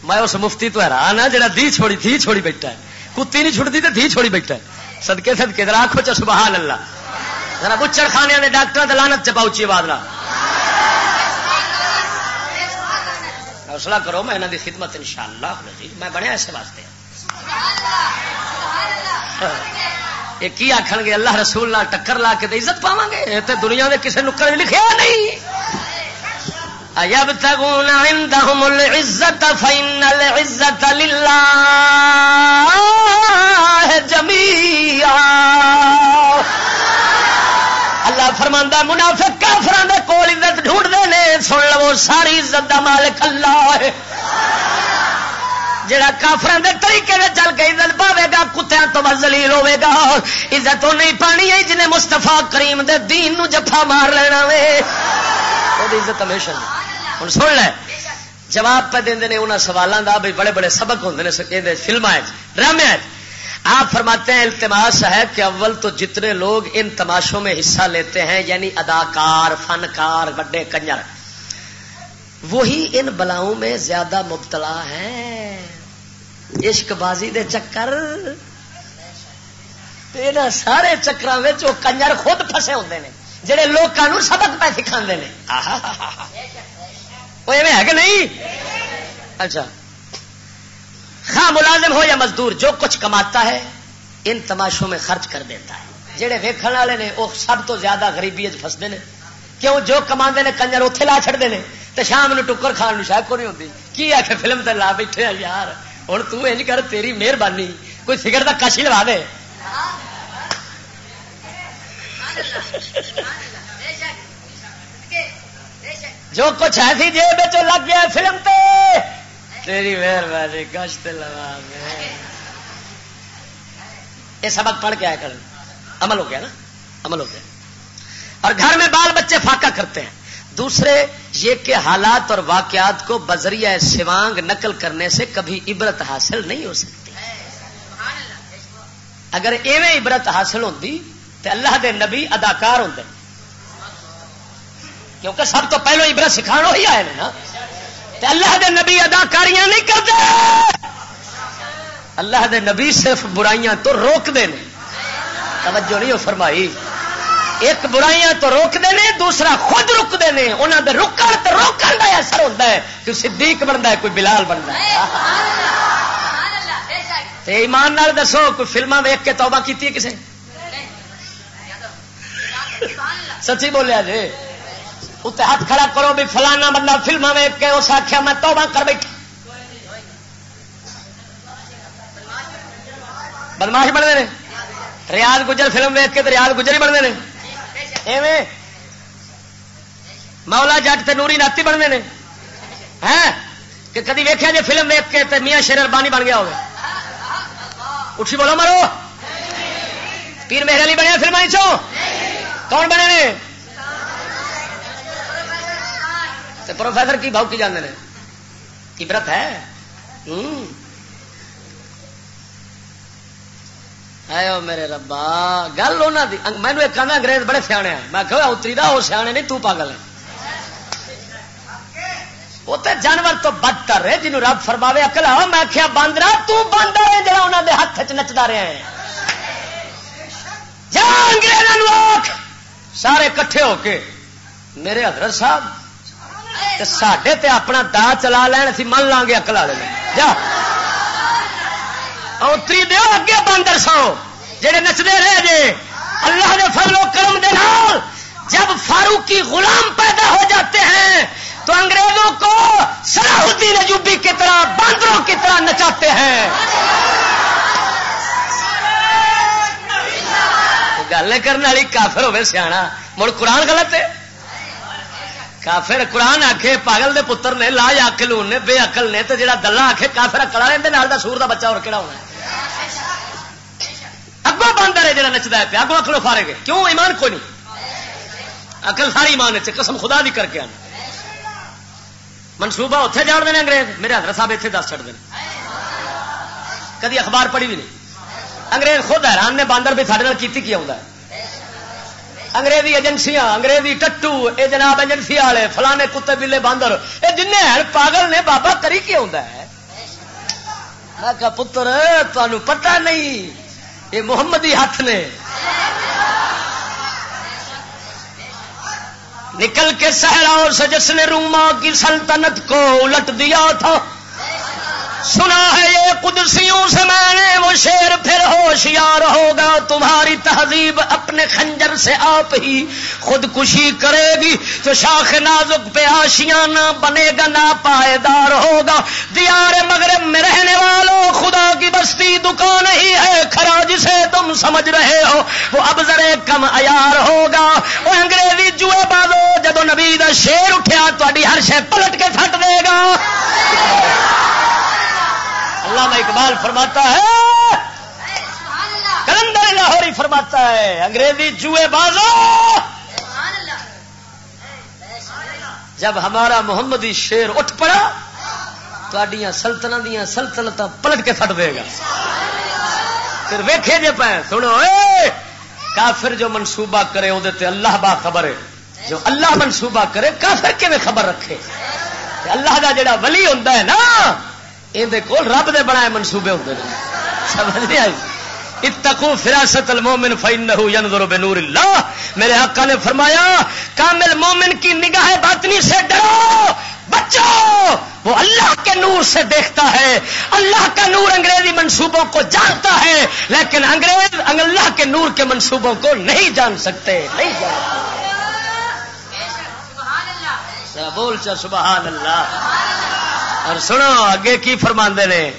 میں اس مفتی تو حیران ہاں جا دھی چھوڑی دھی چھوڑی بیٹھا ہے۔ کتی نہیں چھوڑتی تو دھی چھوڑی بیٹھا ہے۔ سدکے سدکے آخو چا سبحان اللہ۔ ذرا بچڑ خانے ڈاکٹر لانت چپا اچھی حوصلہ کرو، میں انہوں کی خدمت ان شاء اللہ میں بنیا اس واسطے۔ یہ کی آخ گے؟ اللہ رسول لا ٹکر لا کے عزت پاو گے؟ تو دنیا کے کسی نکر لکھا نہیں۔ يبتغون عندهم العزة فإن العزة لله جميعا۔ اللہ فرماندہ منافق کافران دے کول عزت ڈھونڈتے ہیں سن لو، ساری عزت دا مالک اللہ ہے۔ جڑا کافران دے طریقے میں چل کے عزت پاوے گا کتیا تو زلیل ہوے گا۔ عزت تو نہیں پانی ہے جنہیں مستفا کریم دے دین نو جفا مار لینا وے۔ وہ عزت ہمیشہ ہوں سن لے، جواب پہ دے انہوں سوالوں کا بھی بڑے بڑے سبق ہوں فلم ڈرامے آپ فرماتے ہیں التماس ہے کہ اول تو جتنے لوگ ان تماشوں میں حصہ لیتے ہیں یعنی اداکار، فنکار بڑے کنجر، وہی ان بلاؤں میں زیادہ مبتلا ہیں۔ عشق بازی دے چکر سارے چکر کنجر خود پھسے ہوتے ہیں جہے لوگوں سبق پہ سکھا وہ ہے کہ نہیں؟ اچھا۔ خاں ملازم ہو یا مزدور، جو کچھ کماتا ہے، ان تماشوں میں خرچ کر دیتا ہے۔ جہے ویکن والے نے، وہ سب تو زیادہ غریبی فستے ہیں کیوں؟ جو کما نے، کنجر اتنے لا چڑھتے ہیں تو شام نو ٹکر کھان شاید کو نہیں ہوتی کی آ کے فلم تے لا بیٹھے یار؟ ہوں تج کر تیری مہربانی۔ کوئی فکر کا کش ہی لوا دے۔ جو کچھ ایسی جیب لگ گیا فلم تے۔ تیری مہربانی، گشت لگا یہ سبق پڑھ کے آیا کر۔ عمل ہو گیا نا؟ عمل ہو گیا۔ اور گھر میں بال بچے فاقہ کرتے ہیں۔ دوسرے، یہ کہ حالات اور واقعات کو بذریعہ سوانگ نقل کرنے سے کبھی عبرت حاصل نہیں ہو سکتی۔ اگر ایویں عبرت حاصل ہوتی تو اللہ دے نبی اداکار ہوں کیونکہ سب تو پہلو عبرت سکھا ہی آئے نا۔ اللہ دے نبی اداکاریاں نہیں کرتے۔ اللہ دے نبی صرف برائیاں تو روک دے توجہ نہیں فرمائی۔ ایک برائیاں تو روکتے ہیں دوسرا خود روکتے ہیں انہوں نے رکن تو روکن کا اثر ہوتا ہے کہ صدیق بنتا ہے، کوئی بلال بنتا ہے۔ ایمان نال دسو، کوئی فلما ویک کے توبہ کی کسی سچی بولیا جی اتنے ہاتھ کھڑا کرو بھی فلانا بندہ فلما ویک کے اس آخیا میں توبہ کر بیٹھا۔ بدماش بنتے ہیں ریاض گجر فلم ویک کے تو ریاض گجر ہی بنتے ہیں مولا جٹ تے نوری ناتی بنتے ہیں؟ کہ کدی ویکیا جی فلم ویک کے میاں شیر اربانی بن گیا ہوگا اٹھی بولو مرو۔ پیر میرے علی بنیا فلم چو کون بنے نے؟ پروفیسر کی بھاؤ کی جانے عبرت ہے۔ میرے ربا، گل مینو ایک انگریز بڑے سیانے میں کہ اتری دا وہ سیانے نہیں، تو پاگل ہے۔ وہ تو جانور تو بدتر ہے جنوب رب فرماوے اکل آ میں کیا باندر تو باندر ہے، جڑا انہوں دے ہاتھ چ نچتا رہا ہے۔ جا انگریزوں سارے کٹھے ہو کے، میرے حضرت صاحب سڈے تے اپنا دا چلا لین سی من لیں گے اکل والے جا۔ اتری دو اگے باندر سو، جڑے نچتے رہے جے۔ اللہ نے فضل و کرم دے نال جب فاروقی غلام پیدا ہو جاتے ہیں، تو انگریزوں کو صلاح الدین ایوبی کی طرح، باندروں کی طرح نچاتے ہیں۔ گل کرنے والی کافر ہوے سیاح، مڑ قرآن غلط ہے؟ کافر قرآن آخے پاگل دے پتر نے، لا اکل نے، بے اکل نے تو جڑا دلہ آخے کافر اکلا رہے سور کا بچہ اور کہڑا ہونا ہے۔ اگو باندر ہے جڑا نچتا ہے پیا اگو اکلو فارے گے کیوں؟ ایمان کوئی نہیں۔ اکل ساری ایمان قسم خدا بھی کر کے آنا۔ منصوبہ اتنے جان دیں انگریز؟ میرے حضرت صاحب اتنے دس چڑھ دیں کدی اخبار پڑھی بھی نہیں۔ انگریز خود حیران نے، باندر بھی سارے کی کی آتا ہے؟ انگریزی ایجنسیاں، انگریزی ٹٹو، اے جناب ایجنسی والے، فلانے کتے بلے باندر یہ جن پاگل نے بابا کری کی آتا ہے؟ پتر تمہیں پتا نہیں یہ محمدی ہاتھ نے۔ نکل کے سہرا اور سجس نے روما کی سلطنت کو الٹ دیا تھا۔ سنا ہے یہ قدسیوں سے میں نے وہ شیر پھر ہوشیار ہوگا، تمہاری تہذیب اپنے خنجر سے آپ ہی خودکشی کرے گی۔ تو شاخ نازک پہ آشیانہ بنے گا نا پائیدار ہوگا۔ دیار مغرب میں رہنے والوں خدا کی بستی دکان ہی ہے۔ کھڑا جسے تم سمجھ رہے ہو، وہ اب ذرے کم ایار ہوگا۔ وہ انگریزی جوئے بازو جدو نبی دا شیر اٹھیا تاری ہر شے پلٹ کے پھٹ دے گا۔ علامہ اقبال فرماتا ہے، کلندر لاہوری فرماتا ہے، انگریزی جوئے بازو۔ جب ہمارا محمدی شیر اٹھ پڑا تو سلطنت دیا سلطنت پلٹ کے پھٹ دے گا۔ پھر ویکھے جے پہ سنو، اے، کافر جو منصوبہ کرے وہ اللہ با خبر ہے۔ جو اللہ منصوبہ کرے، کافر کے خبر رکھے؟ اللہ کا جڑا ولی ہوتا ہے نا یہ رب دے بنا منصوبے ہوتے ہیں سمجھ نہیں آئی؟ اتقو فراست المومن فإنه ينظر بنور اللہ۔ میرے آقا نے فرمایا کامل مومن کی نگاہ باطنی سے ڈرو بچو۔ وہ اللہ کے نور سے دیکھتا ہے اللہ کا نور انگریزی منصوبوں کو جانتا ہے لیکن انگریز اللہ کے نور کے منصوبوں کو نہیں جان سکتے۔ نہیں جان بول چا سبحان اللہ۔ اور سنو، اگے کی فرما نے؟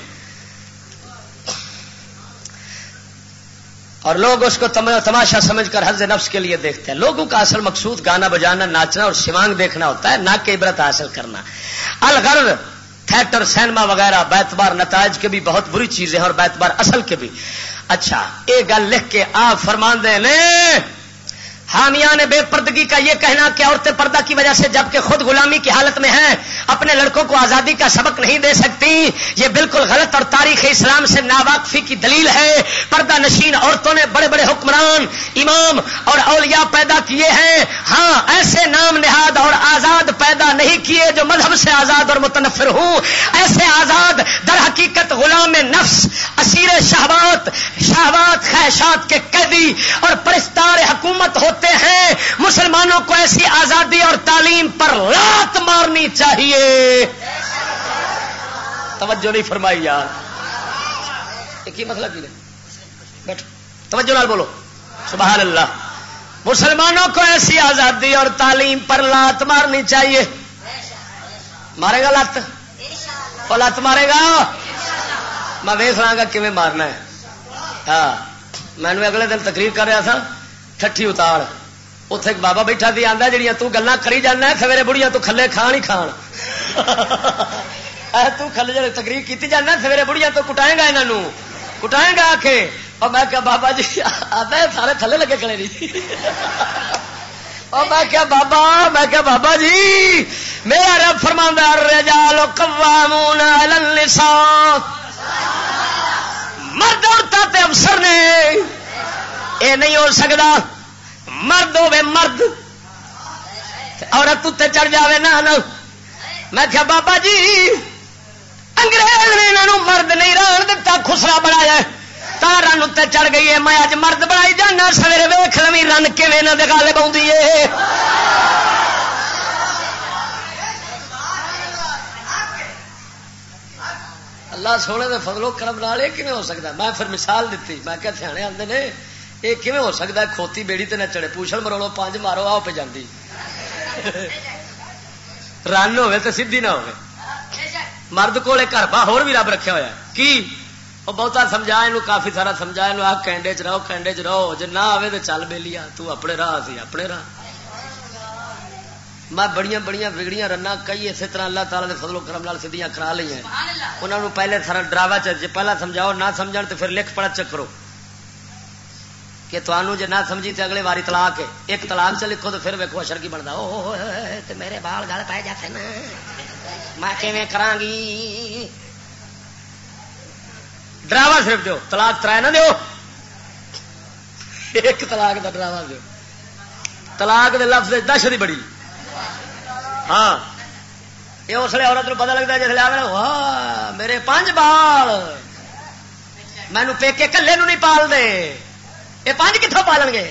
اور لوگ اس کو تماشا سمجھ کر حض نفس کے لیے دیکھتے ہیں۔ لوگوں کا اصل مقصود گانا بجانا، ناچنا اور سیمانگ دیکھنا ہوتا ہے، نہ کہ عبرت حاصل کرنا۔ الغرض تھیٹر، سینما وغیرہ، بیتبار، نتائج کے بھی بہت بری چیزیں ہیں اور بیتبار اصل کے بھی۔ اچھا یہ گل لکھ کے آپ فرما نے حامیان بے پردگی کا یہ کہنا کہ عورتیں پردہ کی وجہ سے جبکہ خود غلامی کی حالت میں ہیں، اپنے لڑکوں کو آزادی کا سبق نہیں دے سکتی۔ یہ بالکل غلط اور تاریخ اسلام سے ناواقفی کی دلیل ہے۔ پردہ نشین عورتوں نے بڑے بڑے حکمران، امام اور اولیاء پیدا کیے ہیں۔ ہاں ایسے نام نہاد اور آزاد پیدا نہیں کیے جو مذہب سے آزاد اور متنفر ہوں۔ ایسے آزاد، در حقیقت غلام نفس، اسیر شہبات شہبات خیشات کے قیدی اور پرستار حکومت ہوتے ہیں، مسلمانوں کو ایسی آزادی اور تعلیم پر لات مارنی چاہیے۔ توجہ نہیں فرمائی یار۔ ایک ہی مسئلہ کی بیٹھو۔ توجہ نال بولو۔ سبحان اللہ۔ مسلمانوں کو ایسی آزادی اور تعلیم پر لات مارنی چاہیے۔ مارے گا لت وہ لت مارے گا؟ میں ویس رہا گا کیون مارنا ہے۔ ہاں۔ میں نے اگلے دن تقریر کر رہا تھا۔ ٹھٹھی اتار اتے ایک بابا بیٹھا دی آدھا جہیا تلا کری جانا سویرے بڑھیا تو کھلے کھان ہی کھان تلے جی تقریر کی جانا سویرے بڑھیا تو کٹائے گا یہاں کٹائے گا آ کے اور میں کیا بابا جی آتا سارے تھلے لگے کھڑے نہیں اور میں کیا بابا میں کیا بابا جی میرا رب فرماندار رجال قوامون علی النساء مرد عورتوں تے افسر نے اے نہیں ہو سکتا مرد ہوے مرد۔ عورت اتنے چڑھ جائے نہ میں کیا بابا جی انگریز نے انہوں مرد نہیں رہن دتا، خسرا بنایا تار رن اتنے چڑھ گئی ہے۔ میں اج مرد بنائی جانا، سویرے ویخ لوی رن کھے نہ گل پاؤں اللہ سونے دے فضلو کرم نال یہ ہو سکتا میں پھر مثال دیتی میں کیا سیانے آتے نے یہ کیون ہو سکتا ہے کھوتی بیڑی تے نہ چڑے پوچھل مرولو پانچ مارو آؤ پہ جاندی رن ہوے تو سیدھی نہ ہو مرد کو گھر با ہور بھی رب رکھا ہوا کی وہ بہتا سمجھا یہ کافی سارا سمجھا یہ آ کینڈے چ رہو کینڈے چ رہو جی نہ آئے تو چل بے لیا تو اپنے راہ سی اپنے راہ میں بڑی بڑی بگڑیاں رنا کئی اسی طرح اللہ تعالیٰ کے فضل و کرم لال سیدیاں کرا لی ہیں انہوں نے پہلے سارا ڈراوا چ پہلا سمجھاؤ نہ سمجھ تو پھر لکھ پڑھ چکرو کہ تمہوں جی نہ سمجھی تو اگلے باری تلاک ہے۔ ایک تلاک سے لکھو تو پھر ویکو اشر کی بنتا او میرے بال گل پائے جاتے نا۔ میں کیویں کرا گی ڈراوا صرف دو تلاک ترائے نہ دو ایک تلاک کا ڈراوا دو تلاک دے لفظ دہشت بڑی۔ ہاں۔ یہ اس لیے عورت پتا لگتا جس لیے میرے پانچ بال۔ مینو پیکے کلے نو نہیں پال دے یہ پانچ کتوں پالن گے؟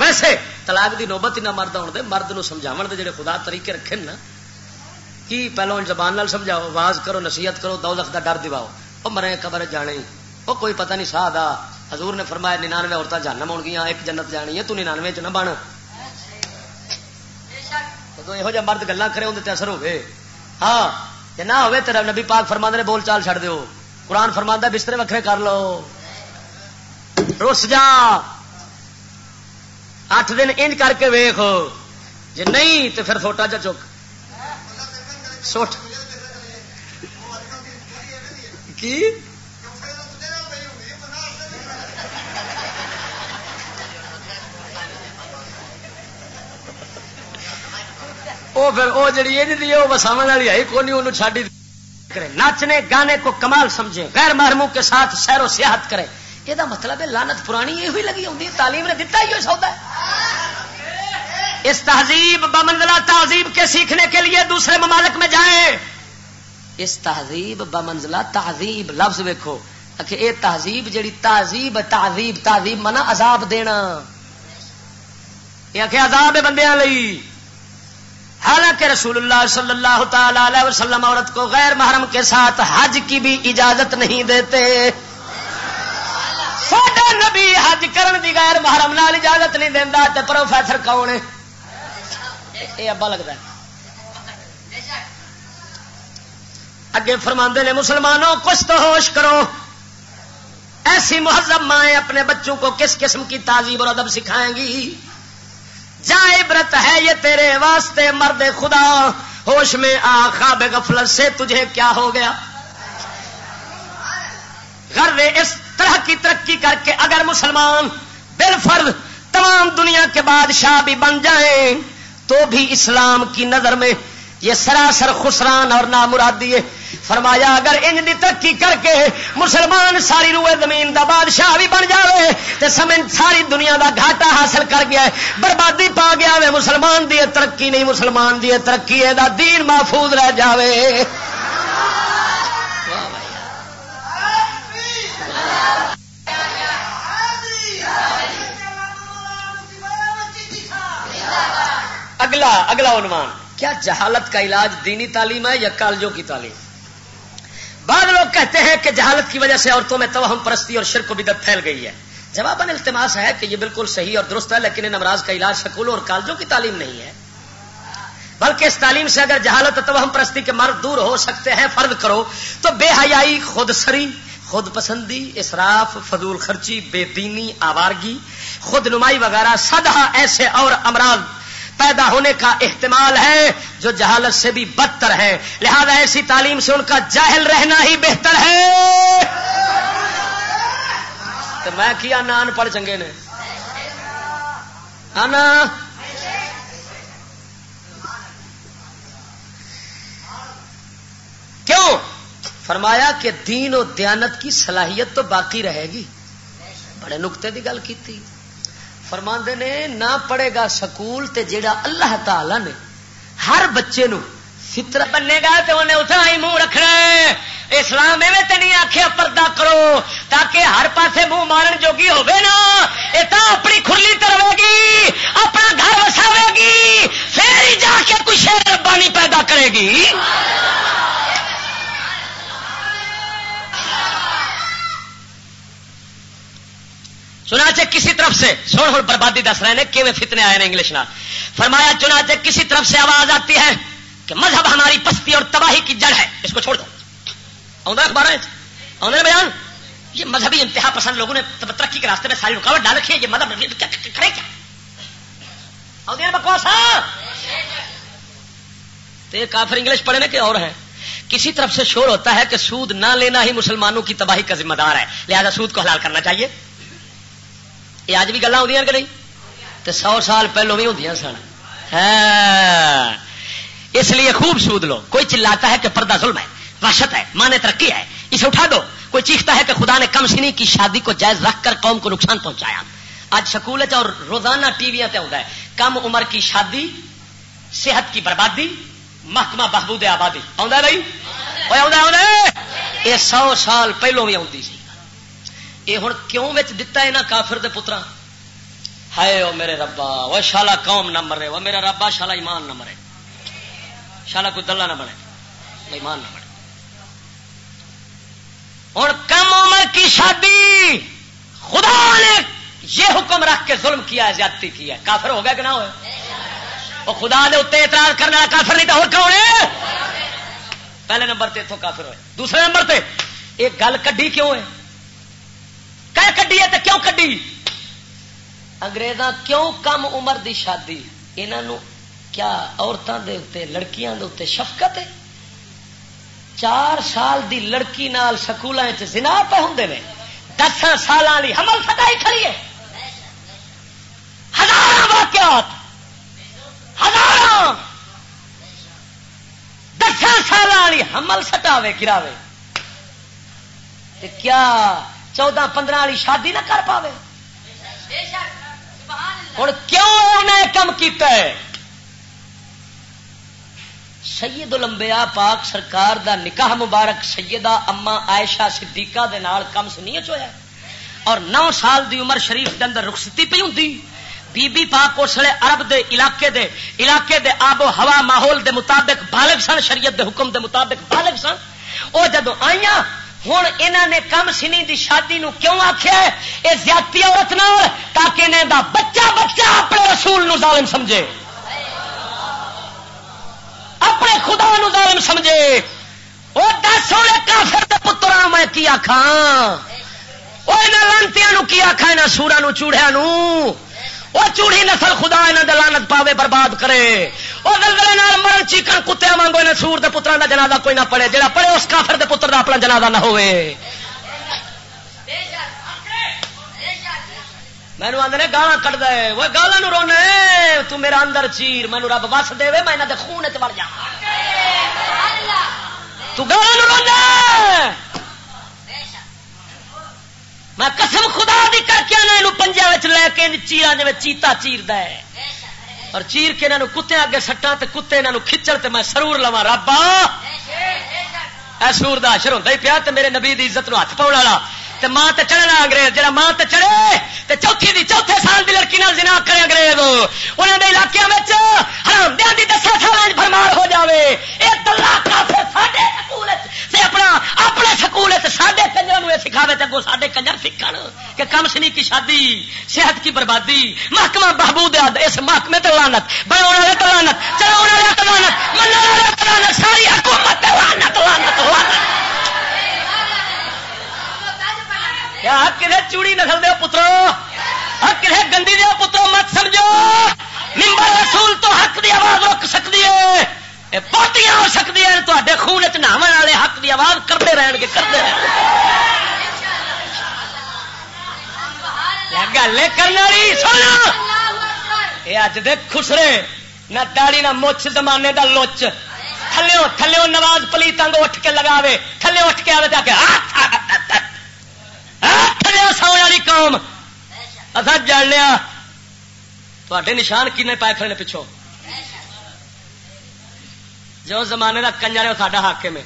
ویسے تلاک دی نوبت ہی نہ مرد آن دے، مرد نو سمجھاو دے جڑے خدا طریقے رکھے نا، کی پہلو زبان نال سمجھاؤ، آواز کرو، نصیحت کرو دو دا ڈر دیواؤ وہ مرے قبر جانے وہ کوئی پتہ نہیں سا دا، حضور نے فرمایا ننانوے عورتیں جانم ہو گیا ایک جنت جانی ہے، تو ننانوے چ نہ بن۔ یہ جہ مرد گلا کرے اندر اثر ہوگی ہاں جی نہ ہوئے تیرا نبی پاک فرما نے، بول چال چھڑ دیو۔ قرآن فرما بسترے وکھرے کر لو۔ رس جا۔ اٹھ دن انج کر کے ویخ جی نہیں تو پھر سوٹا چا چک۔ سوٹ۔ کی؟ وہ پھر وہ جی وہ وساو والی آئی کونی انہوں چاڑی کرے، ناچنے، گانے کو کمال سمجھے، غیر محرموں کے ساتھ سیر و سیاحت کرے۔ یہ مطلب ہے لانت پرانی یہ ہوئی لگی ہوتی تعلیم نے دتا ہی سودا ہے۔ اس تہذیب بمنزلہ تہذیب کے سیکھنے کے لیے دوسرے ممالک میں جائیں۔ اس تہذیب بمنزلہ تہذیب، لفظ ویکو کہ اے تہذیب جڑی تہذیب تہذیب تہذیب منا عذاب دینا۔ یہ کہ عذاب بندیاں لئی۔ حالانکہ رسول اللہ صلی اللہ تعالی علیہ وسلم عورت کو غیر محرم کے ساتھ حج کی بھی اجازت نہیں دیتے۔ ساڈا نبی حج کرن دی غیر محرم نال اجازت نہیں دینا تے پروفیسر کون ہے؟ یہ ابا لگتا ہے۔ اگے فرماندے نے، مسلمانوں، کچھ تو ہوش کرو۔ ایسی مہذب مائیں اپنے بچوں کو کس قسم کی تعظیم اور ادب سکھائیں گی؟ جا عبرت ہے یہ تیرے واسطے، مرد خدا، ہوش میں آ، خواب غفلت سے تجھے کیا ہو گیا؟ غرض اس طرح کی ترقی کر کے اگر مسلمان بل فرد تمام دنیا کے بادشاہ بھی بن جائیں، تو بھی اسلام کی نظر میں یہ سراسر خسران اور نامرادی ہے۔ فرمایا اگر ان دی ترقی کر کے مسلمان ساری روئے زمین دا بادشاہ بھی بن جائے تو سمن ساری دنیا دا گھاٹا حاصل کر گیا ہے، بربادی پا گیا وے مسلمان دی ترقی نہیں، مسلمان دی ترقی ہے، دا دین محفوظ رہ جاوے۔ اگلا اگلا عنوان۔ کیا جہالت کا علاج دینی تعلیم ہے یا کالجوں کی تعلیم؟ بعض لوگ کہتے ہیں کہ جہالت کی وجہ سے عورتوں میں توہم پرستی اور شرک و بدت پھیل گئی ہے۔ جواب التماس ہے کہ یہ بالکل صحیح اور درست ہے، لیکن ان امراض کا علاج سکولوں اور کالجوں کی تعلیم نہیں ہے۔ بلکہ اس تعلیم سے اگر جہالت توہم پرستی کے مرد دور ہو سکتے ہیں فرد کرو تو بے حیائی خود سری خود پسندی اسراف، فضول خرچی، بے دینی، آوارگی خود نمائی وغیرہ سدا ایسے اور امراض پیدا ہونے کا احتمال ہے جو جہالت سے بھی بدتر ہے لہذا ایسی تعلیم سے ان کا جاہل رہنا ہی بہتر ہے۔ تو میں کیا نان پڑھ چنگے نے؟ آنا۔ کیوں؟ فرمایا کہ دین و دیانت کی صلاحیت تو باقی رہے گی۔ بڑے نقطے کی گل کی تھی فرماندے نے، نہ پڑے گا سکول تے جیڑا اللہ تعالی نے ہر بچے نو فطر بننے گا تو انہیں اتنا ہی منہ رکھنا ہے۔ اسلام ایویں تے نہیں آخیا پردہ کرو، تاکہ ہر پاسے منہ مارن جوگی ہوے نا۔ یہ تو اپنی کھلی ترے گی، اپنا گھر وساوے گی پھر ہی جا کے کچھ ربانی پیدا کرے گی۔ چنانچہ کسی طرف سے سوڑ ہوں بربادی دس رہے ہیں کہ فتنے آئے ہیں انگلش نہ فرمایا، چنانچہ کسی طرف سے آواز آتی ہے کہ مذہب ہماری پستی اور تباہی کی جڑ ہے، اس کو چھوڑ دو۔ اخبار بیان؟ یہ مذہبی انتہا پسند لوگوں نے ترقی کے راستے میں ساری رکاوٹ ڈال رکھی ہے یہ مذہب کرے کیا بکواس۔ تو کافر انگلش پڑھے نا کہ اور ہے کسی طرف سے شور ہوتا ہے کہ سود نہ لینا ہی مسلمانوں کی تباہی کا ذمہ دار ہے، لہذا سود کو حلال کرنا چاہیے۔ یہ اج بھی گلا ہو نہیں؟ تو سو سال پہلو بھی ہوں سن۔ ہاں۔ اس لیے خوب سود لو۔ کوئی چلاتا ہے کہ پردہ ظلم ہے، وحشت ہے مانے ترقی ہے۔ اسے اٹھا دو۔ کوئی چیختا ہے کہ خدا نے کم سنی کی شادی کو جائز رکھ کر قوم کو نقصان پہنچایا۔ آج سکول اور روزانہ ٹی وی ہوتا ہے۔ کم عمر کی شادی، صحت کی بربادی، محکمہ بہبود آبادی۔ بھائی؟ یہ سو سال پہلو بھی آتی سی یہ ہوں کیوں دتا ہے نا کافر دے پترا ہائے وہ میرے ربا وہ شالا قوم نہ مرے وہ میرا ربا شالا ایمان نہ مرے۔ شالا کوئی دلہ نہ بنے ایمان نہ بنے۔ ہوں کم عمر کی شادی، خدا نے یہ حکم رکھ کے ظلم کیا ہے، زیادتی کی ہے۔ کافر ہو گیا کہ نہ ہوئے وہ خدا نے اتنے اعتراض کرنے والا کافر نہیں تو کون ہے؟ پہلے نمبر تے اتوں کافر ہوئے، دوسرے نمبر تے، ایک گل کڈی کیوں ہے؟ کہ کڈی ہے تو کیوں کڈی؟ اگریزاں کیوں کم عمر دی شادی؟ انہوں کیا عورتوں کے اتنے لڑکیاں دے اتنے شفقت ہے؟ چار سال دی لڑکی نال سکول زنا پہ ہوں نے دس سال والی حمل فتائی کھڑی ہے۔ ہزار واقعات ہزار دس سال والی حمل سٹاوے گراوے۔ کیا چودہ پندرہ والی شادی نہ کر پاوے۔ ہوں کیوں انہیں کم کیتا ہے؟ سید لمبیا پاک سرکار دا نکاح مبارک سیدہ اما عائشہ صدیقہ دے نال کم سنیچ ہوا اور نو سال دی عمر شریف کے اندر رخصتی پی ہوں بی بی پاک اس لیے عرب دے علاقے دے علاقے دے آب و ہوا ماحول دے مطابق بالغ سن، شریعت دے حکم دے مطابق بالغ سن۔ وہ جدو آئیاں ہوں انہوں نے کم سنی دی شادی نو کیوں آخیا یہ زیادتی عورت نہ تاکہ انہیں دا بچہ بچہ اپنے رسول نو ظالم سمجھے۔ اپنے خدا نو ظالم سمجھے۔ وہ دس ہونے کافر دے پترا میں کی آخا وہ لانتی کی آخا یہاں سورا نو چوڑیا نو۔ وہ چوڑی نسل خدا یہاں دلانت پاوے برباد کرے۔ وہ گلگلے مرن چیکن کتیا وانگو انہیں سور دے پترا کا جنازہ کوئی نہ پڑے۔ جا پڑے اس کافر دے پتر دا اپنا جنازہ نہ ہوئے مینو آدھے گالا کٹ دے وہ گالا نو رونے، تو میرا اندر چیر مینو رب وس دے میں یہاں خون چ بڑھ جا تو گالا نو رونا میں قسم خدا دی کر کے یہ پنجا لے کے چیرا جی چیتا چیر دے اور چیر کے انہوں کتے اگے سٹا تو کتے انہوں کھچڑ تے میں سرور لوا رابا سور دا اشر ہوتا ہی پیا میرے نبی دی عزت نو ہاتھ پاؤ والا۔ تے ماں تے چڑھنا انگریز جہاں ماں تے چڑھے تے چوتھی دی چوتھے سال دی لڑکی نال زنا کرے انگریز۔ انہوں نے علاقے میں حرام دیا دی دسا سال بھرمار ہو جاوے۔ اے دلہ کافر ساڈے سکول تے اپنا اپنے سکول تے ساڈے کنجر نو سکھاوے تے اگوں ساڈے کنجر سیکھن کہ کم سنی کی شادی، صحت کی بربادی، محکمہ بہبود اس محکمے تے لعنت بنانے والے تے لعنت چلانے والے تے لعنت مننے والے تے لعنت، ساری حکومت تے لعنت لعنت لعنت۔ کیا کسی چوڑی نسل دے پترو؟ اور کسی گندی دے پترو؟ مت سمجھو۔ ممبر رسول تو حق دی آواز رک سکتی ہے۔ پوتیاں ہو سکتی ہیں تے خون چ والے حق دی آواز کرتے رہن گے، کرتے رہن گل کرنے والی، سن یہ اج دے خسرے، نہ داڑی نہ مچھ، زمانے دا لوچ۔ تھلو تھلو نواز پلیتنگ اٹھ کے لگاوے، تھلے اٹھ کے آوے آئے تو سونے والی قوم۔ اصا جان لیا تے نشان کنے پائے کھڑے پچھوں؟ جو زمانے کا کنجر ہے وہ ساڈا حق میں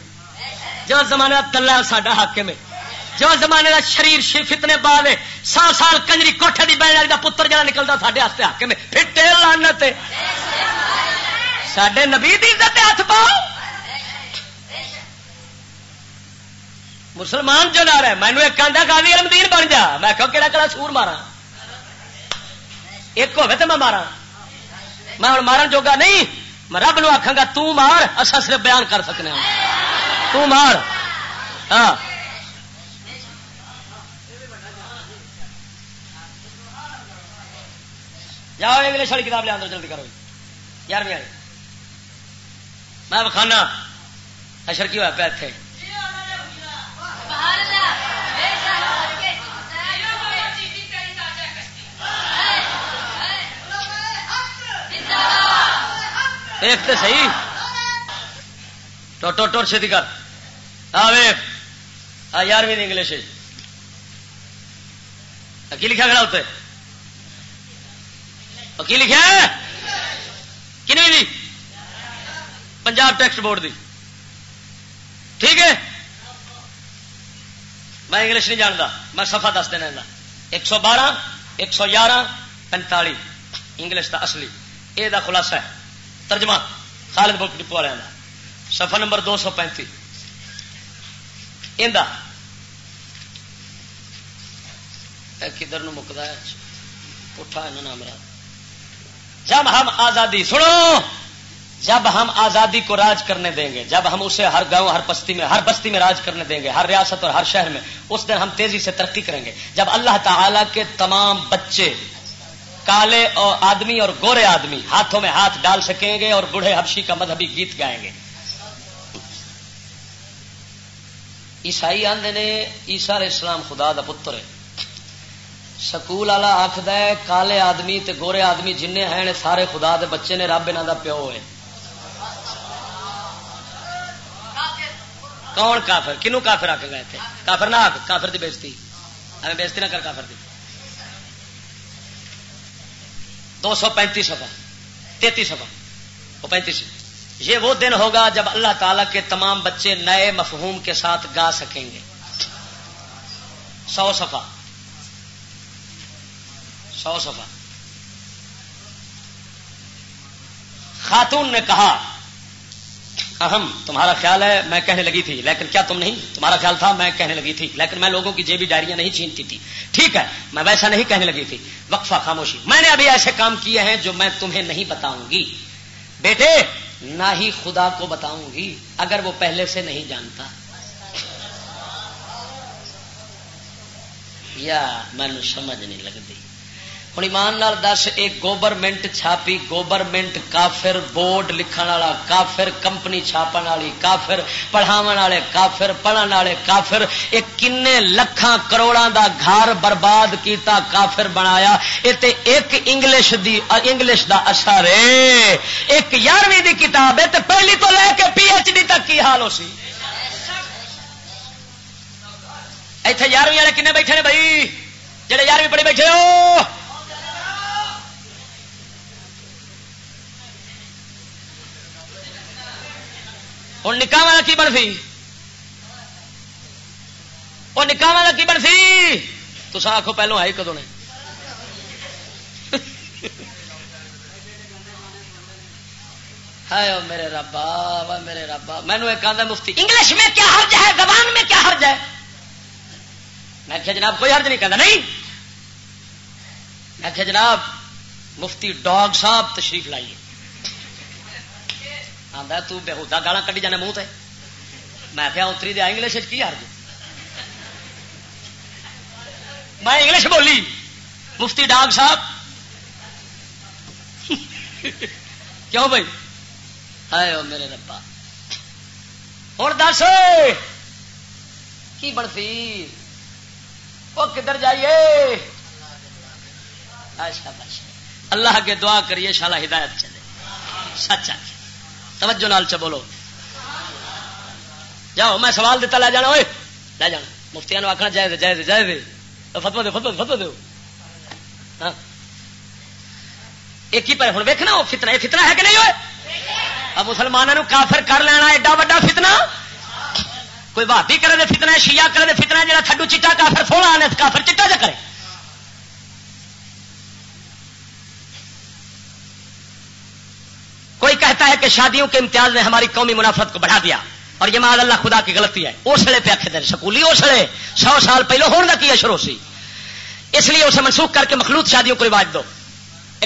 جو زمانے کا تلا ہے ساڈا حق میں جو زمانے کا شریر فتنے بعد سو سال سال کنجری کوٹھے کی بہن والی کا پتر جہاں نکلتا سارے حق میں پھر لانت سڈے نبی عزت ہاتھ پاؤ۔ مسلمان جو نہ رہے مینو ایک آدھا گالی المدین بن جا۔ میں کہو کہڑا کہڑا سور مارا ایک ہوے تو میں مارا میں ہوں مارن جوگا نہیں، میں رب نو آخا گا تو مار اصا صرف بیان کر سکنے ہوں تو مار۔ ہاں۔ جاؤ، انگلش والی کتاب لیا جلدی کرو۔ یارویں میں بخانا اشر کی ہوا پہ اتنے دیکھتے صحیح۔ ٹوٹو ٹور چھتی کر۔ ہاں ویخ یارویں انگلش کی لکھا کھڑا ہوتے کی لکھا ہے؟ کنویں دی۔ پنجاب ٹیکسٹ بورڈ دی۔ ٹھیک ہے؟ میں انگلش نہیں جانتا میں سفا دس دینا ایک سو بارہ، ایک سو گیارہ پینتالی۔ انگلش کا اصلی۔ یہ خلاصہ ہے۔ ترجمہ خالد بک ڈپو والے سفا نمبر دو سو پینتی کدھر مکتا ہے؟ اٹھا نام جب ہم آزادی، سنو! جب ہم آزادی کو راج کرنے دیں گے، جب ہم اسے ہر گاؤں، ہر بستی میں، ہر بستی میں راج کرنے دیں گے، ہر ریاست اور ہر شہر میں، اس دن ہم تیزی سے ترقی کریں گے۔ جب اللہ تعالی کے تمام بچے، کالے اور آدمی اور گورے آدمی ہاتھوں میں ہاتھ ڈال سکیں گے اور بوڑھے حبشی کا مذہبی گیت گائیں گے۔ عیسائی آندے نے عیسا اسلام خدا دا پتر ہے۔ سکول والا آخد کالے آدمی تے گورے آدمی جن ہیں، سارے خدا دے بچے نے رب انہوں دا پیو ہے۔ کون کافر؟ کنو کافر آ کے گئے تھے؟ کافر نہ آخ کافر دی بےزتی۔ ہمیں بےزتی نہ کر کافر دی۔ دو سو پینتیس سفا تینتیس سفا وہ پینتیس۔ یہ وہ دن ہوگا جب اللہ تعالی کے تمام بچے نئے مفہوم کے ساتھ گا سکیں گے۔ سو سفا سو سفا خاتون نے کہا اہم، تمہارا خیال ہے، میں کہنے لگی تھی، لیکن کیا تم نہیں؟ تمہارا خیال تھا، میں کہنے لگی تھی، لیکن میں لوگوں کی جیبی ڈائریاں نہیں چھینتی تھی۔ ٹھیک ہے، میں ویسا نہیں کہنے لگی تھی۔ وقفہ خاموشی۔ میں نے ابھی ایسے کام کیے ہیں جو میں تمہیں نہیں بتاؤں گی۔ بیٹے، نہ ہی خدا کو بتاؤں گی، اگر وہ پہلے سے نہیں جانتا۔ یا، میں سمجھ نہیں لگتی ہوں ایمان نال دس ایک گوورمنٹ چھاپی گوورمنٹ کافر بورڈ لکھن والا کافر کمپنی چھاپن والی کافر پڑھاو والے کافر پڑھن والے کافر ایک کن لکھان کروڑا دا گھر برباد کیتا کافر بنایا یہ ایک انگلش دی انگلش دا اثر ہے ایک یارویں دی کتاب ہے پہلی تو لے کے پی ایچ ڈی تک کی حال ہو سی اتنے یارویں والے کنے بیٹھے نے بھائی جہے یارویں پڑھے بیٹھے ہو ہوں نکاح والا کی بنفی وہ نکاح والا کی بنفی تو آخو پہلو آئی کدو نے؟ میرے ربا میرے ربا مینو ایک آدھا مفتی، انگلش میں کیا حرج ہے؟ زبان میں کیا حرج ہے؟ میں کہ جناب، کوئی حرج نہیں کہتا نہیں! میں کہ جناب، مفتی ڈاگ صاحب تشریف لائیے۔ آتا تو بےحدا گالا کٹی جانے منہ تے۔ میں کیا اتری دیا انگلش کی حرج؟ میں انگلش بولی۔ مفتی ڈاگ صاحب۔ کیوں بھائی؟ آئے میرے ربا۔ ہوں دس۔ کی بنتی وہ کدھر جائیے؟ اللہ کے دعا کریے شالا ہدایت چلے۔ سچ آ توجہ نال چ بولو۔ جاؤ، میں سوال دیتا، لے جانا لے جانا۔ مفتی آخنا جائے دے جائے دے جائے دے فتوا دو ہاں۔ ایک ہی پر ہوں ویکنا وہ فتنا یہ فتنا ہے کہ نہیں ہوئے اب مسلمانوں کافر کر لینا، ایڈا وا فتنا کوئی بھابی کرے فتنا شیعہ کرے فتنا جا تھڈو چٹا کافر سونا آنے، کافر چٹا جا کرے کوئی کہتا ہے کہ شادیوں کے امتیاز نے ہماری قومی منافرت کو بڑھا دیا اور یہ مال اللہ خدا کی غلطی ہے۔ اسلے پہ آخر سکولی اسلے سو سال پہلے ہونے کا کیا شروع سی۔ اس لیے اسے منسوخ کر کے مخلوط شادیوں کو رواج دو۔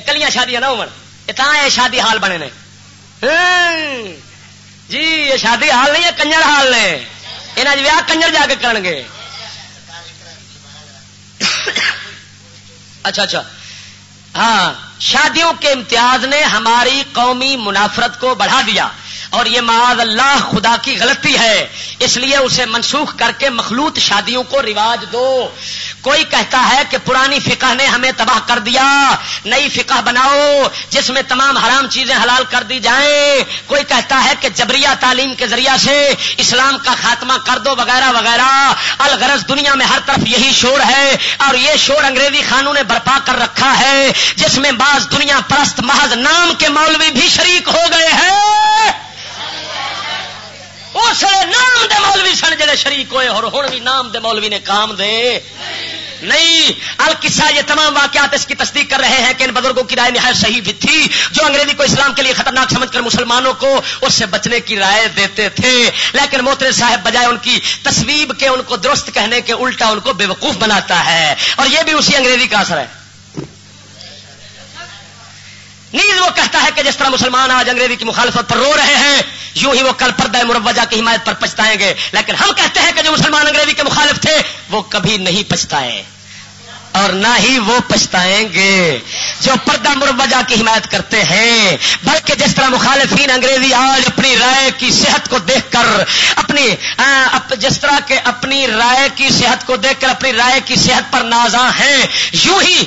کلیاں شادیاں نہ ہو شادی حال بنے نے۔ جی یہ شادی حال نہیں ہے، کنجر حال نے۔ یہاں جی ویاہ کنجر جا کے کرن گے اچھا اچھا۔ ہاں شادیوں کے امتیاز نے ہماری قومی منافرت کو بڑھا دیا۔ اور یہ معاذ اللہ خدا کی غلطی ہے، اس لیے اسے منسوخ کر کے مخلوط شادیوں کو رواج دو۔ کوئی کہتا ہے کہ پرانی فقہ نے ہمیں تباہ کر دیا، نئی فقہ بناؤ، جس میں تمام حرام چیزیں حلال کر دی جائیں۔ کوئی کہتا ہے کہ جبریہ تعلیم کے ذریعہ سے اسلام کا خاتمہ کر دو وغیرہ وغیرہ۔ الغرض دنیا میں ہر طرف یہی شور ہے اور یہ شور انگریزی خانوں نے برپا کر رکھا ہے، جس میں بعض دنیا پرست محض نام کے مولوی بھی شریک ہو گئے ہیں۔ اس نام دے مولوی سن جڑے شریک ہوئے اور ہوں بھی نام دے مولوی نے کام دے۔ نہیں، القصہ یہ تمام واقعات اس کی تصدیق کر رہے ہیں کہ ان بزرگوں کی رائے نہایت صحیح بھی تھی، جو انگریزی کو اسلام کے لیے خطرناک سمجھ کر مسلمانوں کو اس سے بچنے کی رائے دیتے تھے۔ لیکن موتر صاحب بجائے ان کی تصویب کے ان کو درست کہنے کے الٹا ان کو بے وقوف بناتا ہے۔ اور یہ بھی اسی انگریزی کا اثر ہے۔ نیز وہ کہتا ہے کہ جس طرح مسلمان آج انگریزی کی مخالفت پر رو رہے ہیں، یوں ہی وہ کل پردہ مروجہ کی حمایت پر پچھتائیں گے۔ لیکن ہم کہتے ہیں کہ جو مسلمان انگریزی کے مخالف تھے، وہ کبھی نہیں پچھتائے۔ اور نہ ہی وہ پچھتائیں گے جو پردہ مروجہ کی حمایت کرتے ہیں، بلکہ جس طرح مخالفین انگریزی آج اپنی رائے کی صحت کو دیکھ کر، اپنی جس طرح کے اپنی رائے کی صحت کو دیکھ کر، اپنی رائے کی صحت پر نازاں ہیں، یوں ہی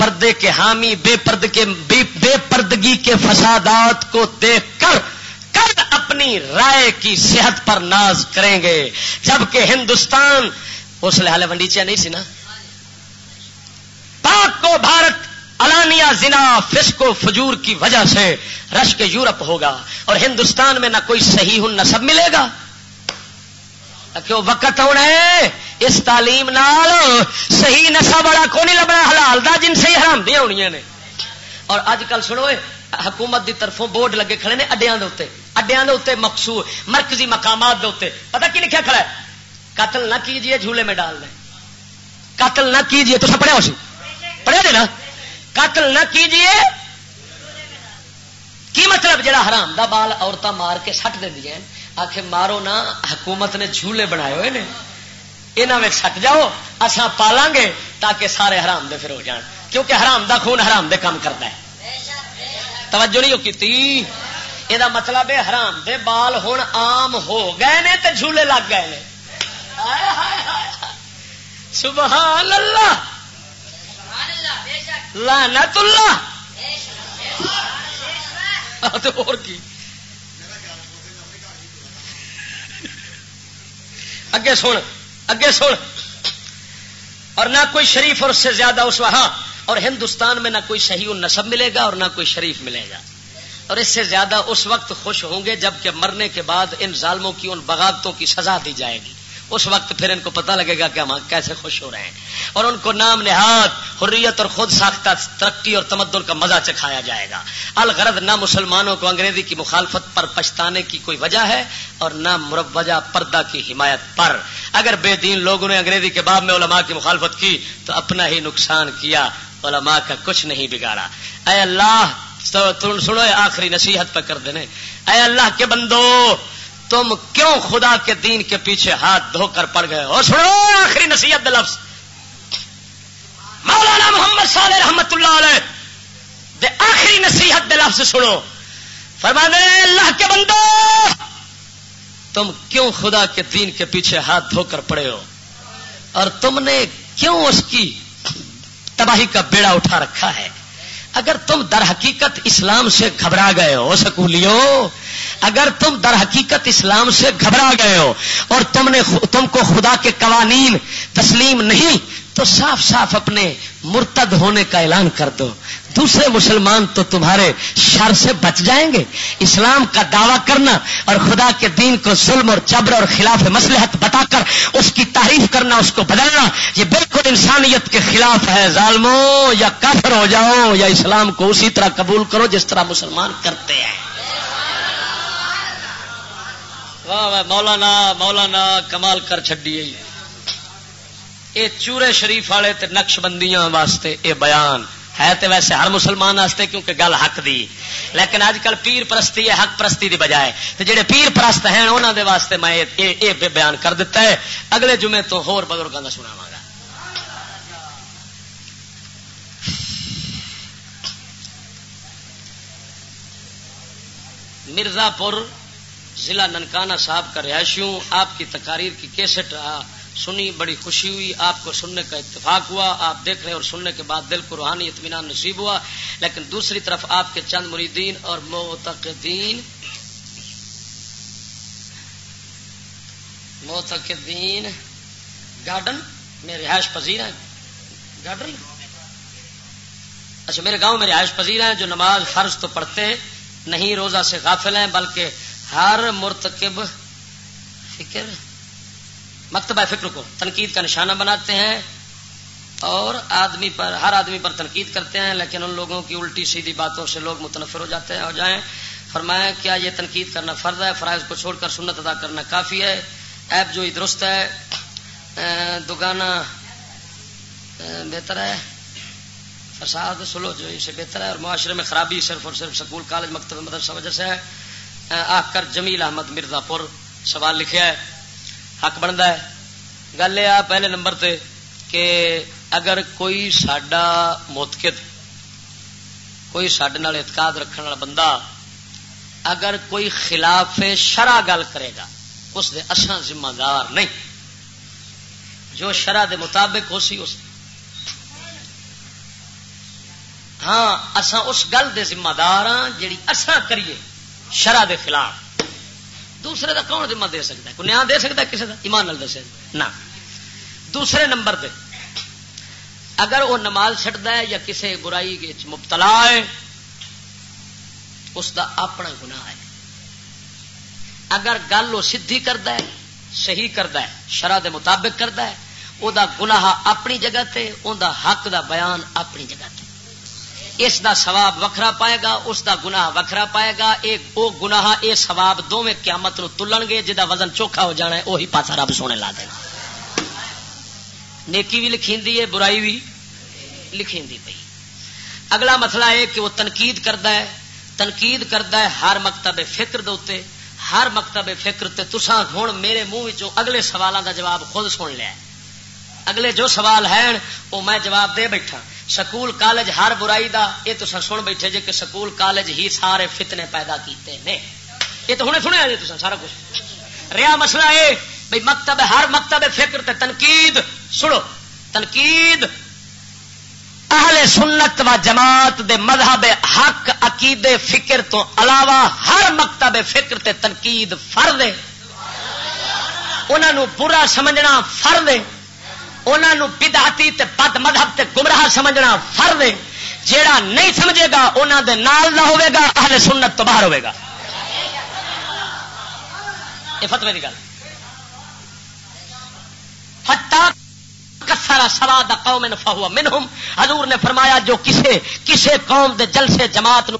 پردے کے حامی، بے پرد کے، بے پردگی کے فسادات کو دیکھ کر، کل اپنی رائے کی صحت پر ناز کریں گے۔ جبکہ ہندوستان، اس لحاظ ونڈیچیا نہیں سی نا۔ پاک کو بھارت الانیہ زنا، فسق و فجور کی وجہ سے رش کے یورپ ہوگا اور ہندوستان میں نہ کوئی صحیح نصب ملے گا۔ کیوں وقت ہونا ہے، اس تعلیم نال صحیح نشا بڑا کو نہیں لبنا؟ حلال دا جن سے حرام دیا ہونی نے۔ اور اج کل سنو حکومت دی طرفوں بورڈ لگے کھڑے نے اڈیا اڈیا مقصور مرکزی مقامات دے پتا کی لکھا کھڑا ہے؟ قتل نہ کیجیے، جھولے میں ڈال دیں۔ قتل نہ کیجیے، تو سب پڑھیا ہو سی پڑھیا دے نا؟ قتل نہ کیجیے، کی مطلب جڑا حرام دا بال عورتیں مار کے سٹ دیا آخ مارو نا حکومت نے جھولے بنائے ہوئے نے۔ یہاں سٹ جاؤ اصا پالا گے تاکہ سارے حرام دے پھر ہو جان۔ کیونکہ حرام دا خون حرام دے کام کرتا ہے۔ توجہ نہیں کی یہ مطلب ہے حرام دے بال ہوں آم ہو گئے نے تے جھولے لگ گئے نے۔ سبحان اللہ۔ لعنت اللہ۔ اور کی؟ اگے سن اگے سن۔ اور نہ کوئی شریف اور اس سے زیادہ اس وہاں، اور ہندوستان میں نہ کوئی صحیح نصب ملے گا اور نہ کوئی شریف ملے گا۔ اور اس سے زیادہ اس وقت خوش ہوں گے جبکہ مرنے کے بعد ان ظالموں کی ان بغاوتوں کی سزا دی جائے گی۔ اس وقت پھر ان کو پتہ لگے گا کہ ہم کیسے خوش ہو رہے ہیں۔ اور ان کو نام نہاد، حریت اور خود ساختہ ترقی اور تمدن کا مزہ چکھایا جائے گا۔ الغرض نہ مسلمانوں کو انگریزی کی مخالفت پر پچھتانے کی کوئی وجہ ہے اور نہ مروجہ پردہ کی حمایت پر۔ اگر بے دین لوگوں نے انگریزی کے باب میں علماء کی مخالفت کی تو اپنا ہی نقصان کیا، علماء کا کچھ نہیں بگاڑا۔ اے اللہ سنو آخری نصیحت پہ کر دینے۔ اے اللہ کے بندو تم کیوں خدا کے دین کے پیچھے ہاتھ دھو کر پڑ گئے اور سنو آخری نصیحت لفظ۔ مولانا محمد صالح رحمت اللہ علیہ دے آخری نصیحت لفظ سنو۔ فرما دے اللہ کے بندو، تم کیوں خدا کے دین کے پیچھے ہاتھ دھو کر پڑے ہو؟ اور تم نے کیوں اس کی تباہی کا بیڑا اٹھا رکھا ہے؟ اگر تم در حقیقت اسلام سے گھبرا گئے ہو سکولیو اگر تم در حقیقت اسلام سے گھبرا گئے ہو اور تم نے تم کو خدا کے قوانین تسلیم نہیں، تو صاف صاف اپنے مرتد ہونے کا اعلان کر دو۔ دوسرے مسلمان تو تمہارے شر سے بچ جائیں گے۔ اسلام کا دعویٰ کرنا اور خدا کے دین کو ظلم اور چبر اور خلاف مسلحت بتا کر اس کی تعریف کرنا، اس کو بدلنا، یہ بالکل انسانیت کے خلاف ہے۔ ظالموں، یا کافر ہو جاؤ، یا اسلام کو اسی طرح قبول کرو جس طرح مسلمان کرتے ہیں۔ واہ واہ، مولانا مولانا، کمال کر چڈیے یہ چورے شریف والے نقش بندیاں واسطے یہ بیان۔ ہے تو ویسے ہر مسلمان واسطے کیونکہ گل حق دی۔ لیکن اج کل پیر پرستی ہے، حق پرستی دی بجائے۔ تو جڑے پیر پرست ہیں انہوں دے واسطے میں یہ بیان کر دیتا ہے۔ اگلے جمعے تو ہور بزرگوں کا سنا گا۔ مرزا پور ضلع ننکانہ صاحب کا رہائشی ہوں۔ آپ کی تقاریر کی کیسٹ سنی، بڑی خوشی ہوئی۔ آپ کو سننے کا اتفاق ہوا۔ آپ دیکھ رہے اور سننے کے بعد دل کو روحانی اطمینان نصیب ہوا۔ لیکن دوسری طرف آپ کے چند مریدین اور موتقدین موتقدین گارڈن، میں رہائش پذیر ہیں۔ گارڈن؟ اچھا میرے گاؤں میں رہائش پذیر ہیں جو نماز فرض تو پڑھتے نہیں روزہ سے غافل ہیں، بلکہ ہر مرتکب فکر مکتبہ فکر کو تنقید کا نشانہ بناتے ہیں اور آدمی پر، ہر آدمی پر تنقید کرتے ہیں، لیکن ان لوگوں کی الٹی سیدھی باتوں سے لوگ متنفر ہو جاتے ہیں ہو جائیں۔ فرمایا، کیا یہ تنقید کرنا فرض ہے؟ فرائض کو چھوڑ کر سنت ادا کرنا کافی ہے؟ ایپ جو ہی درست ہے دگانا بہتر ہے۔ فساد سلو جو اسے بہتر ہے اور معاشرے میں خرابی صرف اور صرف سکول، کالج، مکتب، مدرسہ وجہ سے ہے۔ آ کر جمیل احمد مرزا پور سوال لکھا ہے، حق بنتا ہے۔ گل یہ پہلے نمبر تے کہ اگر کوئی سڈا موتکت کوئی سڈے اعتقاد رکھنے والا بندہ اگر کوئی خلاف شرع گل کرے گا، اس دے اساں ذمہ دار نہیں۔ جو شرع دے مطابق ہو سی اس ہاں اساں اس گل دے ذمہ دار ہاں جیڑی اساں کریے۔ شرع دے خلاف۔ دوسرے کا کون ذمہ دے سکتا ہے؟ کوئی نیا دے سکتا ہے کسی کا ایمان نال دسے۔ نہ۔ دوسرے نمبر پہ اگر وہ نماز چڑھتا ہے یا کسی برائی مبتلا ہے، اس کا اپنا گناہ ہے۔ اگر گل وہ سدھی کرتا ہے، صحیح کرتا ہے شرح دے مطابق کرتا ہے وہ گناہ اپنی جگہ تے دا حق دا بیان اپنی جگہ تے۔ اس دا ثواب وکھرا پائے گا، اس دا گناہ وکھرا پائے گا۔ وہ گناہ یہ سواب دونوں قیامت نو تلن گے جہاں وزن چوکھا ہو جانا ہے وہی پاسا رب سونے لا دینا۔ نیکی بھی لکھی ہے، برائی بھی لکھی پی اگلا مسئلہ ہے کہ وہ تنقید کرتا ہے۔ تنقید کرتا ہے ہر مکتب فکر دے ہر مکتب فکر تے تسا ہوں میرے منہ اگلے سوالوں کا جواب خود سن لیا۔ اگلے جو سوال ہیں وہ میں جواب دے بیٹھا سکول کالج ہر برائی دا، یہ تو سن بیٹھے جے کہ سکول کالج ہی سارے فتنے پیدا کیتے ہیں یہ تو ہنے سنیا جی تو سارا کچھ۔ رہا مسئلہ ہے بھائی مکتب، ہر مکتب فکر تے تنقید، سنو، تنقید اہل سنت و جماعت دے مذہب حق عقیدے فکر تو علاوہ ہر مکتب فکر تے تنقید فرد ہے۔ انہوں برا سمجھنا فرد ہے۔ انہوں بدعتی تے بد مذہب تے گمراہ سمجھنا فرد ہے۔ جیڑا نہیں سمجھے گا انہوں دے نال نہ ہوئے گا، اہل سنت تو باہر ہوئے گا۔ یہ فتوی کی گل۔ کسرا سوا دا قوم فہو منہم۔ حضور نے فرمایا، جو کسے کسے قوم دے جلسے جماعت نو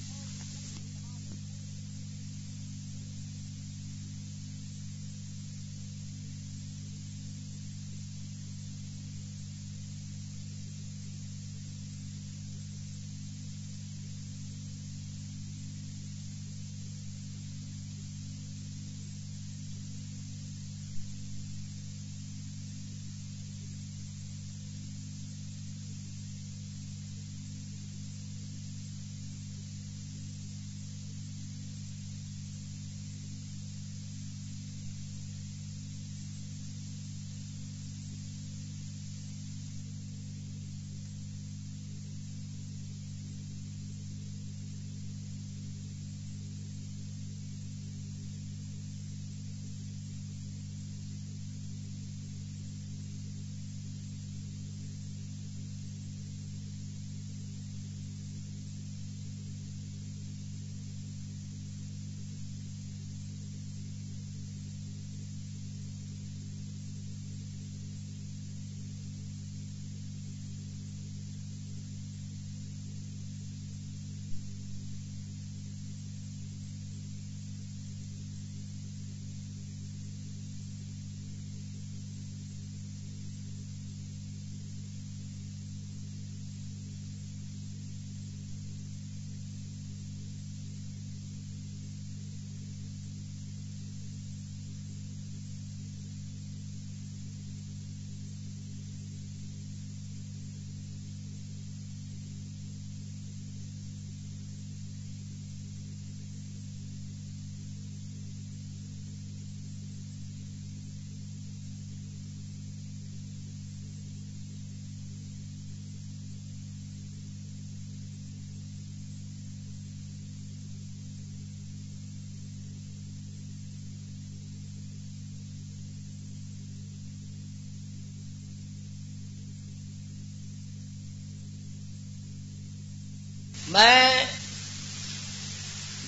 میں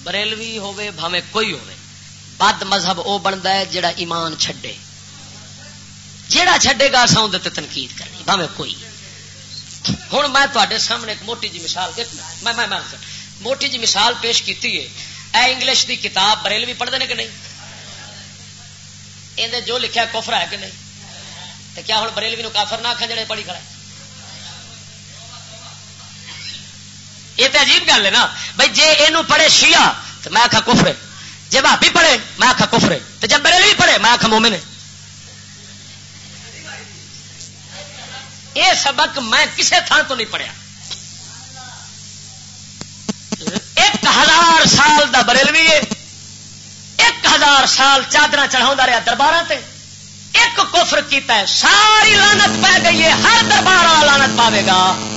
بریلوی ہوے بھاوے کوئی ہوے بد مذہب وہ بنتا ہے جڑا ایمان چھڈے۔ جیڑا چھڈے گا سا اندر تنقید کرنی بھاوے کوئی۔ ہوں میں تے سامنے ایک موٹی جی مثال میں میں موٹی جی مثال پیش کی ہے۔ اے انگلش دی کتاب بریلوی پڑھتے ہیں کہ نہیں؟ اندر جو لکھا کفر ہے کہ نہیں؟ تو کیا ہوں بریلوی نو کافر نہ آخر جڑے پڑھی کھڑا یہ تو عجیب گل ہے نا۔ بھائی جی یہ پڑھے شیعہ، تو میں آخا کفرے جی بھابی پڑھے، میں آخا کفرے تو جب بریلوی پڑھے، میں آخا مومن یہ سبق میں کسے تھان تو نہیں پڑھیا۔ ایک ہزار سال دا بریلوی ہے۔ ایک ہزار سال چادر چڑھا رہا دربار سے ایک کفر کیتا ہے۔ ساری لانت پی گئی ہے۔ ہر دربار لانت پاوے گا۔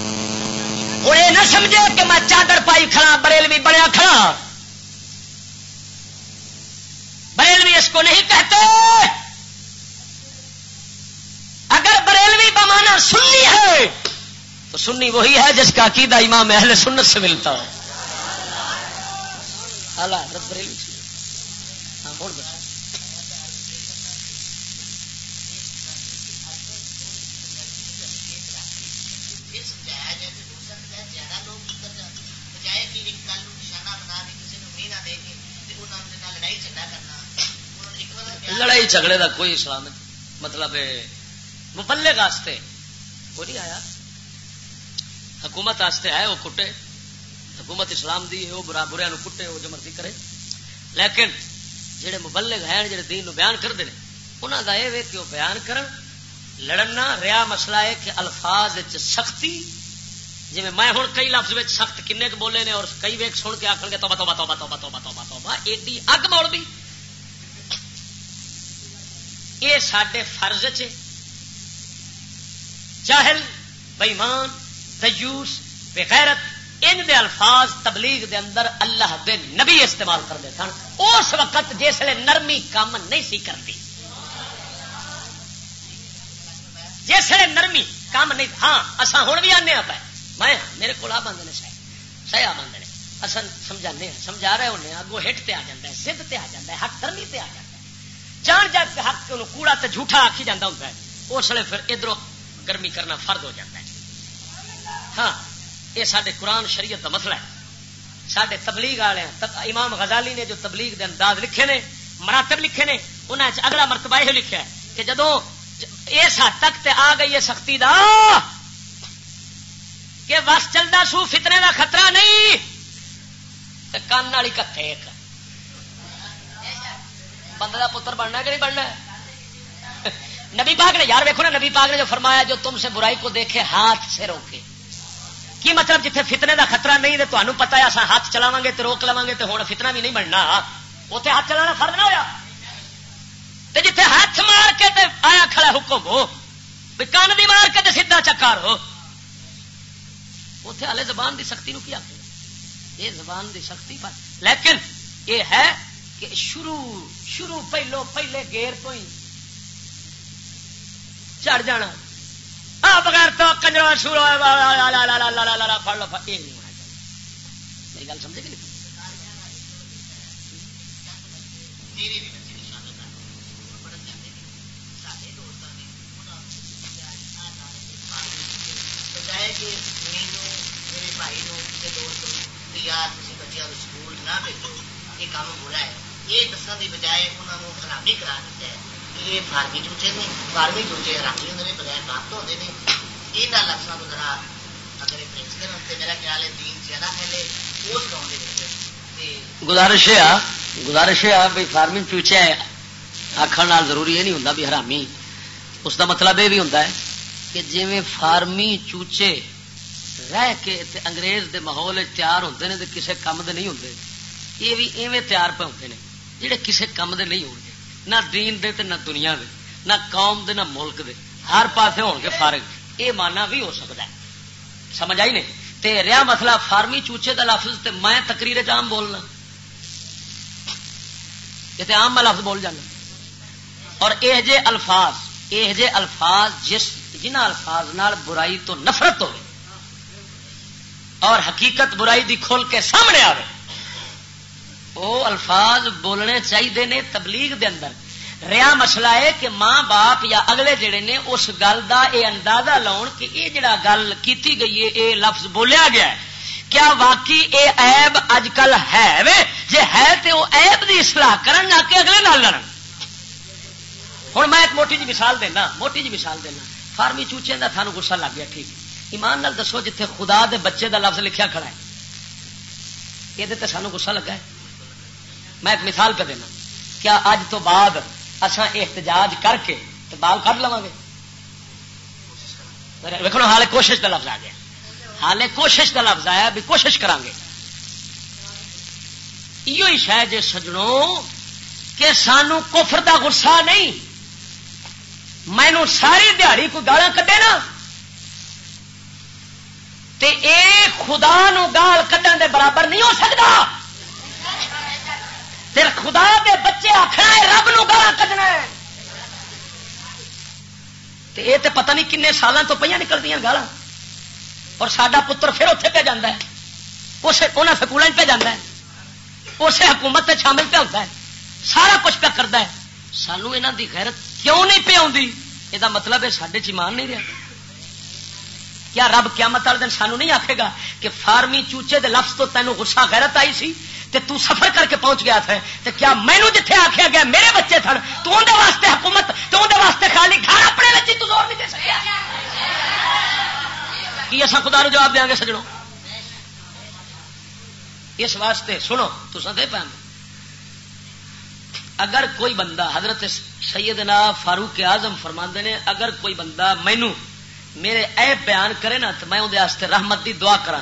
ہوں یہ نہ سمجھے کہ میں چادر پائی کھڑا، بریلوی بڑیا کھڑا۔ بریلوی اس کو نہیں کہتے۔ اگر بریلوی بمانا سننی ہے، تو سننی وہی ہے جس کا عقیدہ امام اہل سنت سے ملتا ہے۔ بریلوی ہاں لڑائی جھگڑے کا کوئی اسلام مطلب مبلغ واسطے کوئی نہیں آیا۔ حکومت واسطے آئے، وہ کٹے۔ حکومت اسلام دی ہے، وہ برا بریا کٹے، وہ جو مرضی کرے۔ لیکن جہے مبلغ ہیں جہے دین نو بیان کرتے ہیں انہوں کا یہ کہ وہ بیان کرن۔ لڑنا ریا مسئلہ ہے کہ الفاظ سختی جی میں ہوں کئی لفظ میں سخت کنے کے بولے نے اور کئی ویک سن کے آخر گے تو بتو بتو بتو بتو بتو بتو با ایڈی اگ موڑ بھی یہ سڈے فرض چ جاہل بےمان تجوس بغیرت، ان دے الفاظ تبلیغ دے اندر اللہ دے نبی استعمال کرتے سن۔ اس وقت جسے نرمی کام نہیں سی کرتی۔ جسے نرمی کام نہیں ہاں اصا ہوں بھی آنے پہ میں، میرے کو آ بند نے سہ سہ آ بند نے اصل سمجھا سمجھا رہے ہونے اگو ہٹ تے آ جا ہے سدھ تے آ جا ہے حق کرنی تے آ جا جان جا کے حق کوڑا تے جھوٹا آخی جانا ہوں اس لیے پھر ادھر گرمی کرنا فرد ہو جاتا ہے۔ ہاں یہ سارے قرآن شریعت کا مسئلہ ہے۔ سڈے تبلیغ والے امام غزالی نے جو تبلیغ دے انداز لکھے نے، مراتب لکھے نے انہیں اگلا مرتبہ یہ لکھا ہے کہ جدو اس حد تک تے آ گئی ہے سختی دا، کہ بس چلتا سو فتنے دا خطرہ نہیں۔ کان والی کتھے ایک۔ بندے کا پتر بننا کہ نہیں بننا نبی پاک نے، یار ویکو نا، نبی پاک نے جو فرمایا، جو تم سے برائی کو دیکھے، ہاتھ سے روکے۔ کی مطلب جتنے فتنے دا خطرہ نہیں تو تمہیں پتا ہے اصا ہاتھ چلاو گے تو روک لوا گے تو ہوں فتنا بھی نہیں بننا۔ اتنے ہاتھ چلانا فرد نہ ہوا جتنے ہاتھ مار کے تے آیا کھڑا حکم ہو کان بھی مار کے سیدا چکار ہو اتنے ہالے زبان دی سختی نو کیا یہ زبان دی سختی پر۔ لیکن یہ ہے کہ شروع شروع پہلو پہلے گیر تو ہی چڑھ جانا بغیر تو کنجرا شروع پڑ لو یہ نہیں ہونا چاہیے میری گل سمجھے گی میرے بھائی دوست یار کسی بچے سکول نہ بھیجو یہ کام برا ہے یہ دسن کی بجائے انہوں نے حرامی کرا دیتا ہے۔ کہ یہ فارمی چوچے نے فارمی چوچے حرامی ہوتے ہیں بغیر بات ہوتے ہیں یہاں لفظوں کو ذرا اگر پرنس کرن تو میرا خیال ہے دین زیادہ پہلے اس گاؤں کے گزارش ہے گزارش ہے بھائی فارمی چوچے آخر ضروری یہ نہیں ہوں بھی حرامی۔ اس کا مطلب یہ بھی ہوتا ہے کہ جی فارمی چوچے رہ کے انگریز دے ماحول تیار ہوتے ہیں تو کسی کام دے نہیں ہوتے یہ بھی ایویں تیار پہ ہوتے ہیں جہے کسی کام دے نہیں ہو نہ دین دے تے نہ دنیا دے، نہ قوم دے نہ ملک دے، ہر پاسے ہو گے فارغ۔ یہ مانا بھی ہو سکتا ہے۔ سمجھ آئی نہیں؟ تے رہا مسئلہ فارمی چوچے دا لفظ تے میں تقریر عام بولنا۔ یہ عام میں لفظ بول جانا۔ اور یہ جے الفاظ یہ جے الفاظ جس جنہ الفاظ نال برائی تو نفرت ہو اور حقیقت برائی دی کھول کے سامنے آئے وہ الفاظ بولنے چاہیے نے تبلیغ دے اندر۔ ریا مسئلہ ہے کہ ماں باپ یا اگلے جڑے نے اس گل کا یہ اندازہ لاؤ کہ یہ جڑا گل کیتی گئی ہے یہ لفظ بولیا گیا ہے۔ کیا واقعی اے عیب اج کل ہے؟ وے، جے ہے تو وہ ایب کی اصلاح کرن نہ کہ اگلے نال لڑن۔ ہوں میں ایک موٹی جی مثال دینا، موٹی جی مثال دینا۔ فارمی چوچے کا تھانوں گسا لگ گیا، ٹھیک۔ ایمان نال دسو جتھے خدا دے بچے دا لفظ لکھیا کھڑا ہے۔ یہ سانو گسا لگا ہے۔ میں ایک مثال پہ دینا۔ کیا اج تو بعد اصا احتجاج کر کے تو بال کھ لوا گے دیکھو حال کوشش کا لفظ آ گیا۔ حال کوشش کا لفظ آیا بھی کوشش کریں گے یہ شاید جی سجڑوں کہ سانو کفر دا غصہ نہیں۔ مینو ساری دیہڑی کو گالا کٹے نا۔ تے اے خدا نو گال کٹن دے برابر نہیں ہو سکتا پھر خدا دے بچے آخنا ہے، رب نو گالا کٹنا ہے۔ یہ تو پتہ نہیں کنے سالوں تو پہ نکلتی گالا اور سڈا پتر پھر اتنے پہ جانا ہے۔ اسے انہیں سکول پہ جانا ہے۔ اسے حکومت پہ شامل پہ ہوتا ہے۔ سارا کچھ پہ کرتا ہے۔ سانو یہاں کی غیرت کیوں نہیں پہ آتی یہ مطلب ہے سڈے چمان نہیں رہا کیا رب کیا مت دن سانو نہیں آکھے گا کہ فارمی چوچے دے لفظ تو تینوں غصہ غیرت آئی سی؟ تے تو سفر کر کے پہنچ گیا تھا۔ تے کیا مینو جتھے آخیا گیا میرے بچے تھن تو اندر واسطے حکومت، تو اندر واسطے خالی گھر اپنے بچے تو زور نہیں دے سکیا کی اصا خدا نو جواب دیا گے سجڑوں اس واسطے سنو تو دے پہ اگر کوئی بندہ حضرت سیدنا فاروق اعظم فرما نے، اگر کوئی بندہ مینو میرے عیب بیان کرے نا، تو میں اندر رحمت دی دعا کرا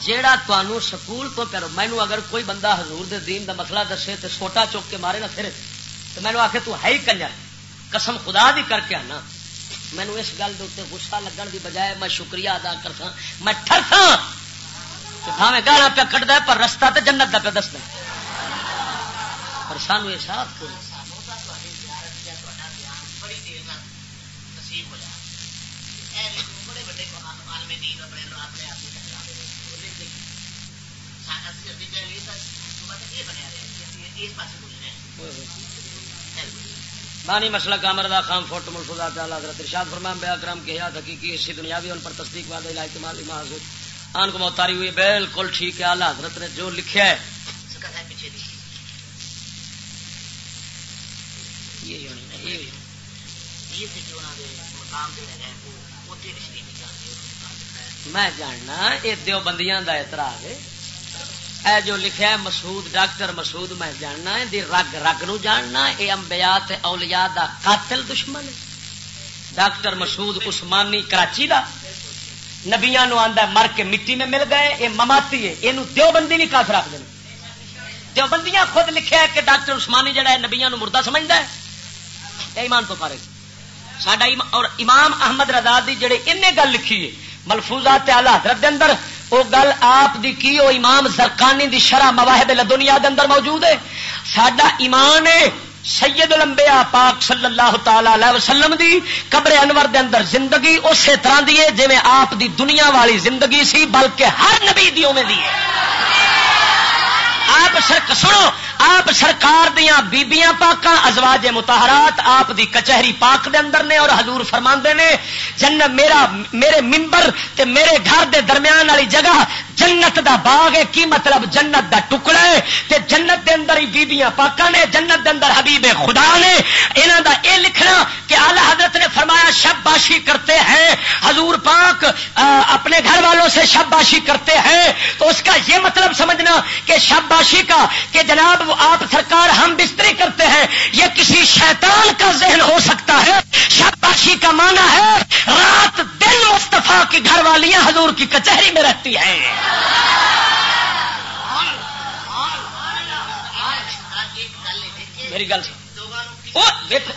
جیڑا تمہوں سکول تو کرو مینو اگر کوئی بندہ حضور دے دین دا مسئلہ دسے تو سوٹا چوک کے مارے نا پھر تو مینو آ تو ہے ہی کنجر، قسم خدا دی کر کے آنا۔ مینو اس گل کے گسا لگن دی بجائے میں شکریہ ادا کرتا، میں ٹرسا بھاوے گالا پہ کٹتا ہے، پر رستہ تو جنت کا پہ دستا پر سانو احساس کو بانی مسئلہ کامر خام فوٹ ملفوظات تعالیٰ حضرت ارشاد فرمان بیا کرم کے حیات حقیقی اسی دنیا بھی ان پر تصدیق وعدہ الہی کمال امام حضور آن کو موتاری ہوئی بالکل ٹھیک ہے اعلیٰ حضرت نے جو لکھا ہے۔ میں جاننا یہ دیوبندیاں دا اعتراض ہے۔ اے جو لکھا ہے مسعود، ڈاکٹر مسعود میں جاننا ہے، دی رگ رگ نو جاننا اے انبیاء تے اولیاء دا قاتل دشمن ہے۔ ڈاکٹر مسعود عثمانی کراچی دا۔ نبیاں نو آندا مر کے مٹی میں مل گئے، اے مماتی ہے۔ اینو دیوبندی نہیں کافر رکھ دین دیوبندیاں خود لکھیا ہے کہ ڈاکٹر عثمانی جڑا ہے، نبیاں نو مردہ سمجھدا ہے۔ اے ایمان تو فارغ ساڈا اور امام احمد رضا دی جڑے انہیں گل لکھی ہے، ملفوظات اعلی حضرت دے اندر وہ گل آپ دی کی وہ امام زرکانی دی شرح مواہب دنیا دے اندر موجود ہے۔ سڈا ایمان ہے سید الانبیاء پاک صلی اللہ تعالی علیہ وسلم دی۔ قبر انور دے اندر زندگی اسی طرح دی ہے جی آپ دی دنیا والی زندگی سی، بلکہ ہر نبی دی اوے دی ہے۔ آپ سرک سنو آپ سرکار دیا بیبیاں پاک ازواج متحرات آپ دی کچہری پاک دے اندر نے اور حضور فرما نے جن میرا، میرے ممبر تے میرے گھر دے درمیان والی جگہ، جنت دا باغ ہے، کی مطلب جنت دا ٹکڑا ہے؟ تے جنت دے اندر ہی بیبیاں پاکاں نے، جنت دے اندر حبیب خدا نے، انہاں دا اے لکھنا کہ اعلی حضرت نے فرمایا، شب باشی کرتے ہیں، حضور پاک اپنے گھر والوں سے شب باشی کرتے ہیں۔ تو اس کا یہ مطلب سمجھنا کہ شب باشی کا، کہ جناب وہ آپ سرکار ہم بستری کرتے ہیں، یہ کسی شیطان کا ذہن ہو سکتا ہے۔ شب کا معنی ہے، رات دن مستفا کی گھر والیاں حضور کی کچہری میں رہتی ہیں۔ میری گل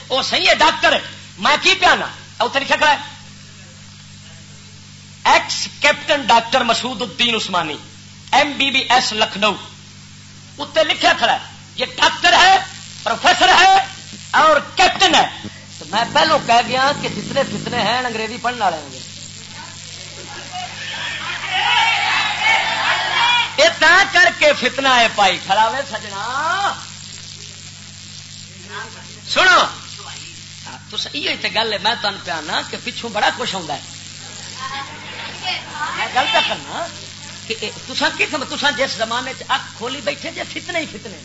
وہ صحیح ہے، ڈاکٹر، میں کی پیانا؟ اتنے لکھا کھڑا ہے؟ X captain doctor Masood uddin Usmani, M B B S Lucknow. اتنے لکھا کھڑا ہے۔ یہ ڈاکٹر ہے، پروفیسر ہے اور کیپٹن ہے۔ تو میں پہلو کہہ گیا کہ جتنے جتنے ہیں، انگریزی پڑھنے والے ہوں گے۔ کر کے فتنا ہے پائی کھڑا وے سجنا۔ سنو۔ تو یہ گل ہے۔ میں تمہیں پیانا کہ پچھوں بڑا کچھ آتا ہے۔ گل کیا کرنا۔ کہ تسا جس زمانے اک کھولی بیٹھے جی فتنے ہی فتنے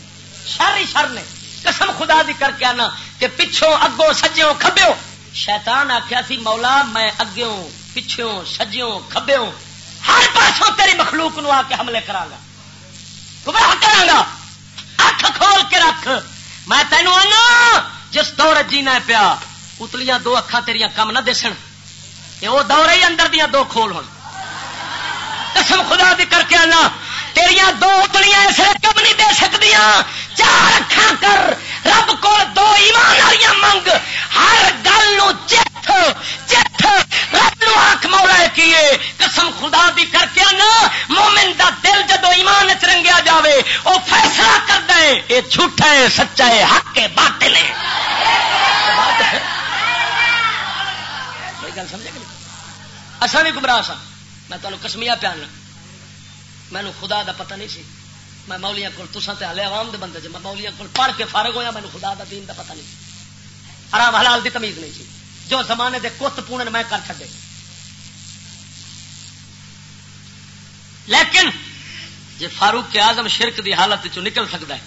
شر ہی شر نے۔ قسم خدا دی کر کے آنا کہ پچھوں اگوں سجوں کھبیوں۔ شیطان آخیا سی، مولا میں اگوں، پچھوں سجوں کھبیوں۔ ہر پاسوں تیری مخلوق نو آ کے حملے کرا گا گمراہ کرا گا اکھ کھول کے رکھ۔ میں تینوں آنا، جس دور جینا پیا، اتلیاں دو اکھا تیریا کم نہ دسن۔ وہ دور ہی اندر دیا دو کھول ہوں قسم خدا دی کر کے آنا۔ تیریا دو اتلیاں اس کم نہیں دے سکتی چار اکھا کر۔ رب کو دو ایمان والی منگ۔ ہر گل چیت چیت رب نو آخ مولا کیے۔ قسم خدا دی کر کے نا مومن دا دل جدو ایمان چ رنگیا جاوے وہ فیصلہ کر دے یہ جھوٹا ہے، سچا ہے، حق کے باطل ہے۔ گل سمجھے اصل بھی گمراہ سا میں تمہیں کسمیا پیانا مینو خدا دا پتہ نہیں سی۔ میں مولیاں کو تسان تے ہلے عوام دے بندے میں مولیاں کو پڑھ کے فارغ ہویا مینو خدا دا دین دا پتہ نہیں۔ سی حرام حلال دی تمیز نہیں سی۔ جو زمانے دے کت پونن میں کر چکے لیکن جی فاروق کے آزم شرک دی حالت چ نکل سکتا ہے،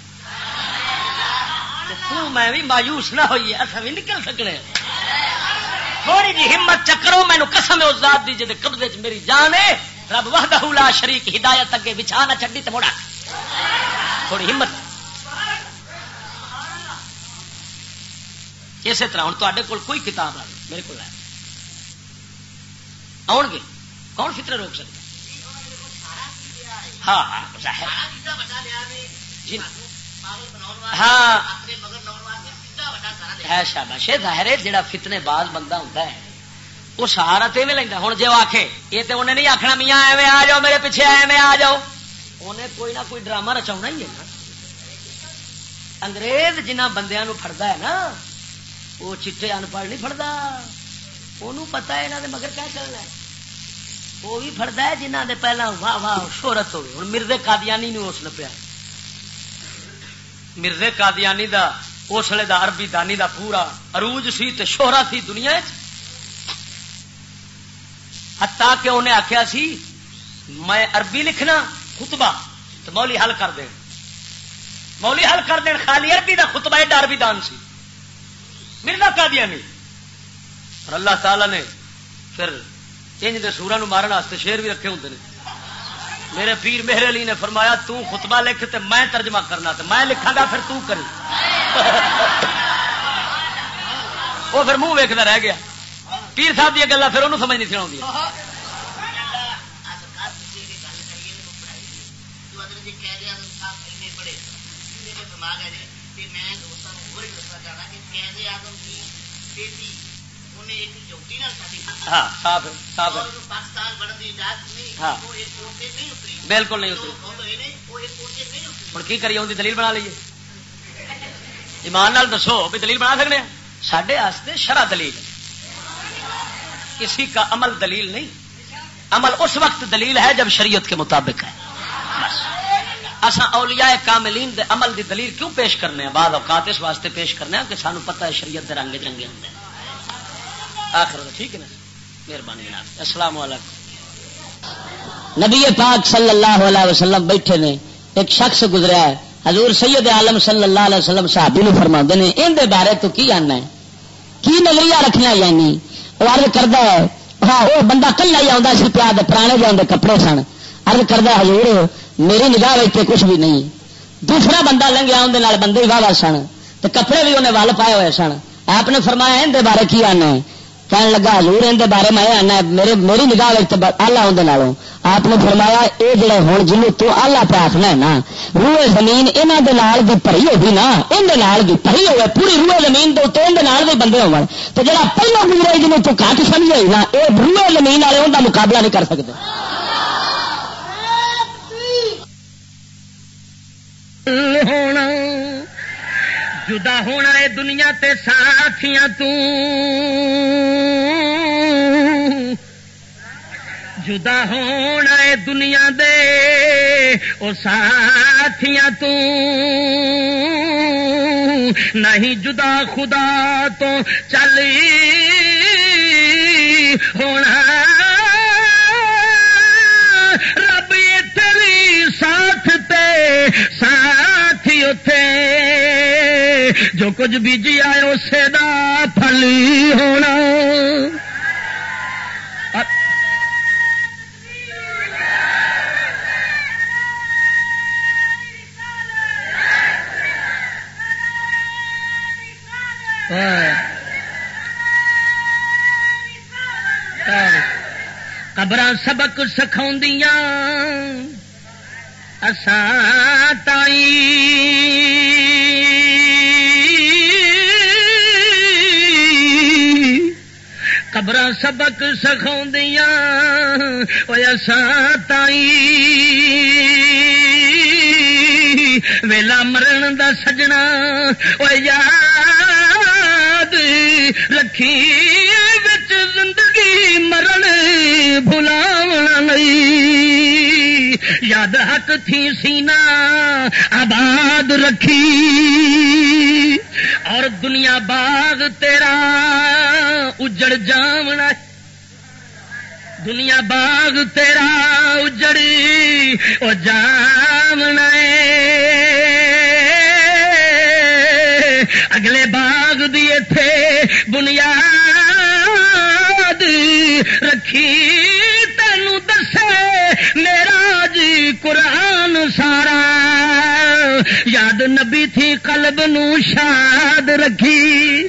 تو میں بھی مایوس نہ ہوئی اصا بھی نکل سکنے۔ ہیں تھوڑی جی ہمت چکرو مینو قسم اس ذات دی جی قبضے چ میری جان ہے، رب وحدہ لا شریک، ہدایت اگے بچھا نہ چڈی تو موڑا۔ تھوڑی ہمت۔ اسی طرح ہوں تے کول کوئی کتاب آ میرے کو آن گے۔ کون فطرے روک سکتا ہاں ہاں جی۔ ہاں۔ ہے شاباش ظاہر ہے جڑا فتنے باز بندہ ہوتا ہے وہ سہارا تو ایویں لینا ہوں جی وہ آخے یہ تو انہیں نہیں آخنا میاں، ایویں آ جاؤ میرے پیچھے، ایویں آ جاؤ، انہیں کوئی نہ کوئی ڈرامہ رچا ہی ہے نا۔ انگریز جنہ بندیا فردا ہے نا، وہ چٹے انپڑھ نہیں فردا وہ پتا ہے یہاں مگر کیا چلنا ہے۔ وہ بھی فرد ہے جنہ دے پہلا واہ واہ شہرت ہوگی ہوں مرزے قادیانی نہیں اس نے پیا مرزے قادیانی دا اس دا عربی دانی دا پورا عروج سی تے شوہرا سی دنیا ہتا کہ انہیں آخیا سی، میں عربی لکھنا خطبہ تو مولی حل کر دیں مولی حل کر دین، خالی عربی دا خطبہ، ایڈا عربی دان سی۔ مرزا قادیانی۔ اور اللہ تعالی نے پھر انج دے سورا مارن واسطے شیر بھی رکھے ہوں میرے پیر میرے علی نے فرمایا، تو خطبہ لکھ تے میں ترجمہ کرنا تے میں لکھا گا پھر تو کری وہ پھر منہ ویکتا رہ گیا۔ پیر صاحب دیا گلا پھر انہوں سمجھ نہیں سنا ہاں بالکل نہیں اتری۔ ہوں کی کریے ان کی دلیل بنا لیے ایمان نال دسو بھی دلیل بنا سکتے ہیں۔ سڈے شرح دلیل۔ کسی کا عمل دلیل نہیں۔ عمل اس وقت دلیل ہے جب شریعت کے مطابق ہے۔ اصا اولیاء کاملین دے عمل دی دلیل کیوں پیش کرنے ہیں؟ بعد اوقات اس واسطے پیش کرنے ہیں کہ سانو پتہ ہے شریعت دے رنگ چنگے ہوں۔ آخر ٹھیک ہے نا؟ مہربانی جناب۔ السلام علیکم۔ نبی پاک صلی اللہ علیہ وسلم بیٹھے نے، ایک شخص گزرا ہے۔ حضور سید عالم صلی اللہ علیہ وسلم صحابی نو فرما نے، ان دے بارے تو کی آنا ہے؟ کی نظریہ رکھنا یعنی؟ وہ ارد کرتا ہے ہاں وہ بندہ کلا ہی آتا سی پیا پرانے جانے کپڑے سن۔ ارد کرتا حضور، میری نگاہ کچھ بھی نہیں۔ دوسرا بندہ لنگیا اندر بندے واہ واہ سن۔ تو کپڑے بھی انہیں ول پائے ہوئے سن۔ آپ نے فرمایا، ان دے بارے کی آنا ہے؟ کہنے لگا حضور ان بارے میں آنا میرے میری نگاہ آلہ اندر آپ نے فرمایا یہ جڑے ہوں جنوب تو آلہ پہ آخنا ہے نا روئے زمین یہاں بھی پری ہوگی نا اندر بھی پری ہوئے پوری روئے زمین دے تو اندر بھی بندے ہو تو جڑا پہلو گزرے جنوب تو کٹ سمجھے نا یہ روئے زمین والے ان کا مقابلہ نہیں کر سکتے ہونا جدا ہونا ہے دنیا تے ساتھیاں تو. جدا ہونا ہے دنیا دے او ساتھیاں تو. نہیں جدا خدا تو چلی ہونا. رب تیری ساتھ تے ساتھی اتے جو کچھ بیجی آئے اسے دا پھلی ہونا۔ قبر سبق سکھا تائی قبر سبق سکھاؤں تائی ویلا مرن دا سجنا وہ یاد رکھی مرن بلاونا نہیں یاد حق تھی سینا آباد رکھی اور دنیا باغ تیرا اجڑ جامنا دنیا باغ تیرا اجڑی وہ جامنا اگلے باغ دی تھے بنیاد رکھی تینو دسے میرا جی قرآن سارا۔ یاد نبی تھی قلب نو شاد رکھی۔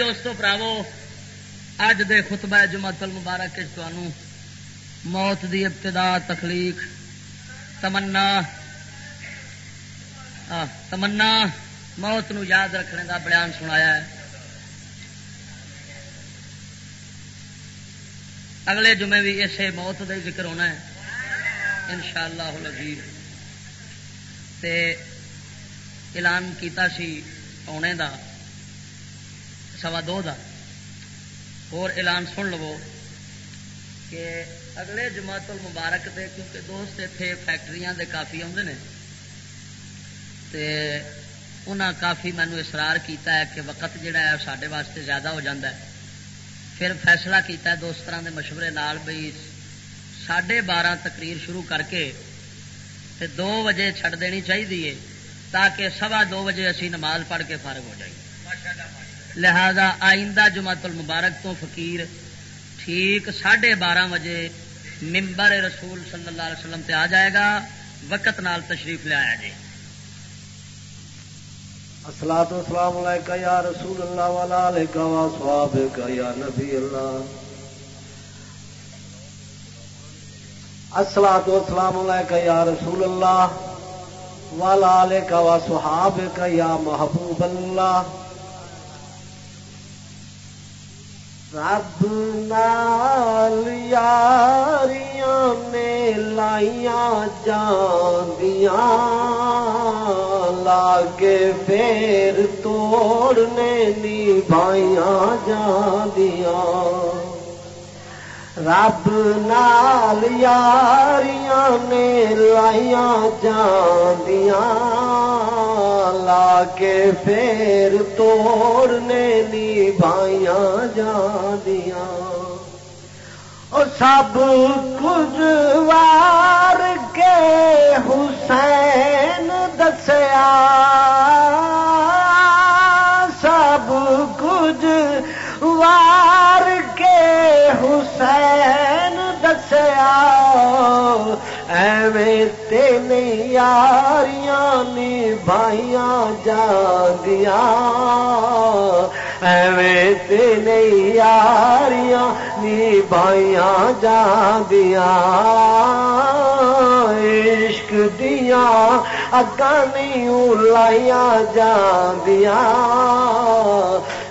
دوستو پراو اج دے خطبہ جمعت المبارک تمہوں موت دی ابتدا، تخلیق، تمنا تمنا، موت نو یاد رکھنے کا بیان سنایا ہے۔ اگلے جمعے بھی اسے موت کا ذکر ہونا ہے ان شاء اللہ اعلان کیتا سی آنے دا۔ سوا دو دا۔ اور اعلان سن لو کہ اگلے جماعت المبارک دے، کیونکہ دوست اتنے فیکٹری دے کافی آدھے نے انہاں کافی مینو اسرار کیتا ہے کہ وقت جڑا ہے سارے واسطے زیادہ ہو جاتا ہے۔ پھر فیصلہ کیتا ہے دوست طرح مشورے نال بھائی ساڑھے بارہ تقریر شروع کر کے تے دو بجے چھڑ دینی چاہیے تاکہ سوا دو بجے اسی نماز پڑھ کے فارغ ہو جائیے لہذا آئندہ جماعت المبارک تو فقیر ٹھیک ساڑھے بارہ بجے ممبر رسول صلی اللہ علیہ وسلم تے آ جائے گا، وقت نال تشریف لے آیا جی۔ جائے السلام والسلام علیکہ یا رسول اللہ والا علیکہ و صحابکہ یا نبی اللہ۔ السلام والسلام علیکہ یا رسول اللہ والا علیکہ و صحابکہ یا محبوب اللہ۔ رب نال یاریاں نے لائیاں جاندیاں لاگے پھر توڑنے نبھائیاں جاندیاں۔ رب نال یاریاں نے لائیاں جاندیاں لا کے پھر توڑنے نبھائیاں جاندیاں۔ اور سب کچھ وار کے حسین دسیا حسین دسیا، ایویں تین یاریاں نبھائیاں جاندیاں ایویں تین یاریاں نبھائیاں جاندیاں عشق دیاں اگاں نہیں لائیاں جاندیاں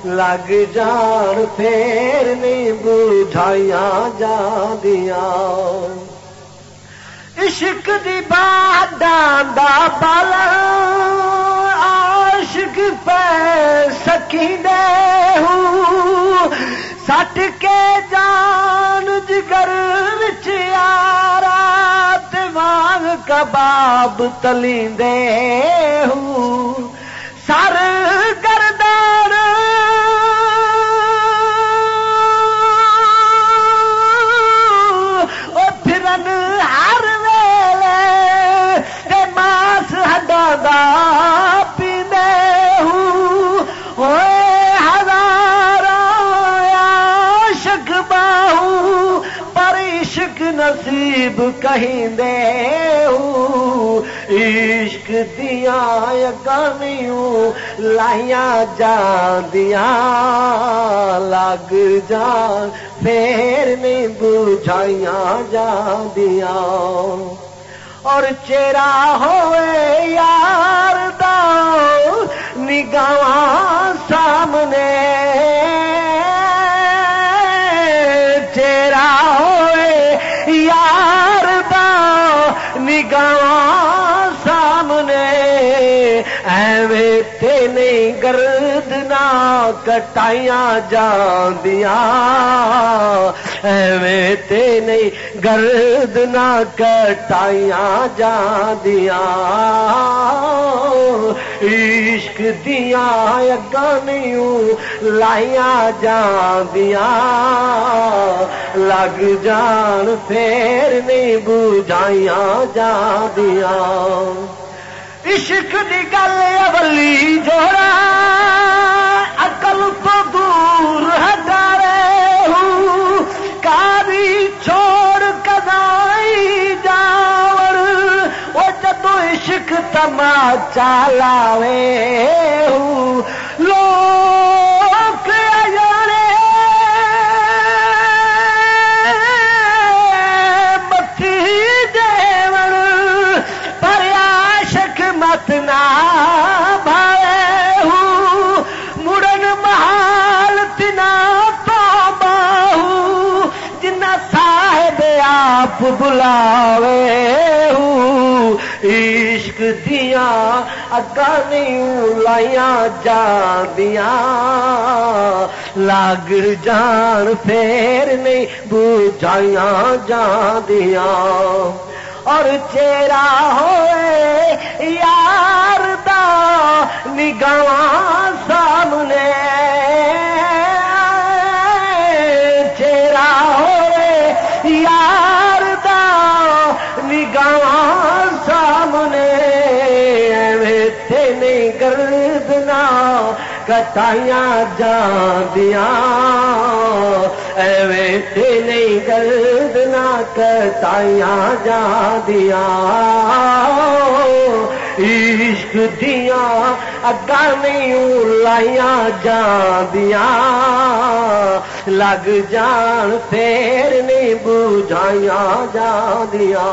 لگ جان، پھر نہیں بجھائیاں جاندیاں۔ عشق دی بادان دا بال عاشق پہ سکی دے ہوں۔ سٹ کے جان جگر وچ آرات وانگ کباب تلی دے ہوں۔ سر گردان کہیں دے عشق دیا گانیوں لائیاں جاندیاں، لگ جان، پھر نہیں بجھائیاں جاندیاں۔ اور چیرا ہوئے یار دو نگاہ سامنے۔ چیرا ہوئے یار گواں سامنے ایویں نہیں گرد نہ کٹائیاں جاندیاں۔ ایویں تے نہیں گرد نہ کٹائیاں جاندیاں۔ عشق دیاں اگانیوں لائیاں جاندیاں۔ لگ جان پھر نہیں بجھائیاں جاندیاں۔ عشق دی گل اولی جوڑا، عقل تو دور ہٹارے ہوں کاری چھوڑ کدائی جاور وہ جدو عشق تماچا لاوے ہوں لوگ نہ بھائی مڑن محال تنا تو باہو جنا صاحب آپ بلاوے عشق دیا اگا نہیں لائیا جانیا لگ جان پھر نہیں بجائیا جانیا اور چیرا ہوئے یار دا نگاہ سامنے۔ چیرا ہوئے یار دا نگاہ سامنے۔ نہیں گردنا کٹائیاں جان دیا نہیں گردنا کٹائیاں جان دیا عشق دیا اگا نہیں لائیا جان دیا لگ جان پھر نہیں بجھائیا جان دیا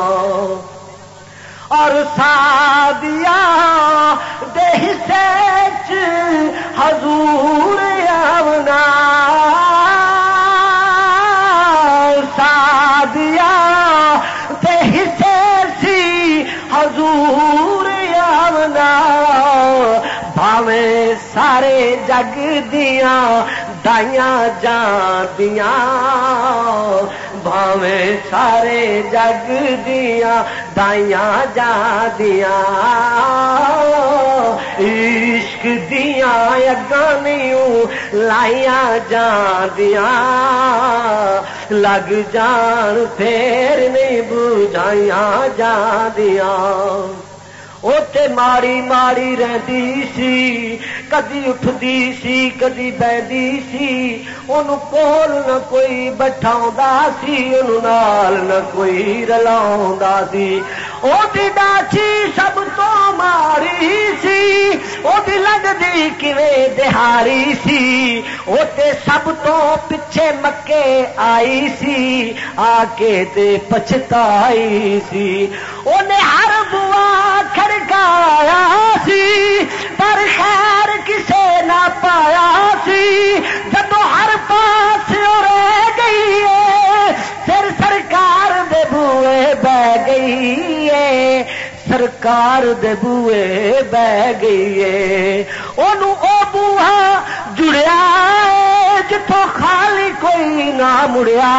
اور سادیا دہ سچ حضور آونا سارے جگ دیا دائیاں جان دیا بھاوے سارے جگ دیا دائیاں جا دیا عشق دیا نہیں لائیا جان دیا لگ جان پھر نہیں بجائیا جا دیا اتے ماڑی ماڑی رہتی سی، کدی اٹھتی سی، کدی بہتی سی۔ ان کول نہ کوئی بٹھا سی ان نال نہ کوئی رلا سی۔ وہ ڈاچی سب تو ماڑی سی وہ لگتی کھے دہاری سی۔ وہ سب تو پچھے مکے آئی سی آ کے تے پچھتائی سی۔ انہیں ہر بوا کھڑکایا سی، پر خیر کسے نہ پایا سی۔ جب ہر پاس رہ گئی ہے، پھر سرکار دے بوئے بہ گئی ہے۔ سرکار دے بوئے بہ گئی ہے او بوہا جڑیا جتوں خالی کوئی نہ مڑیا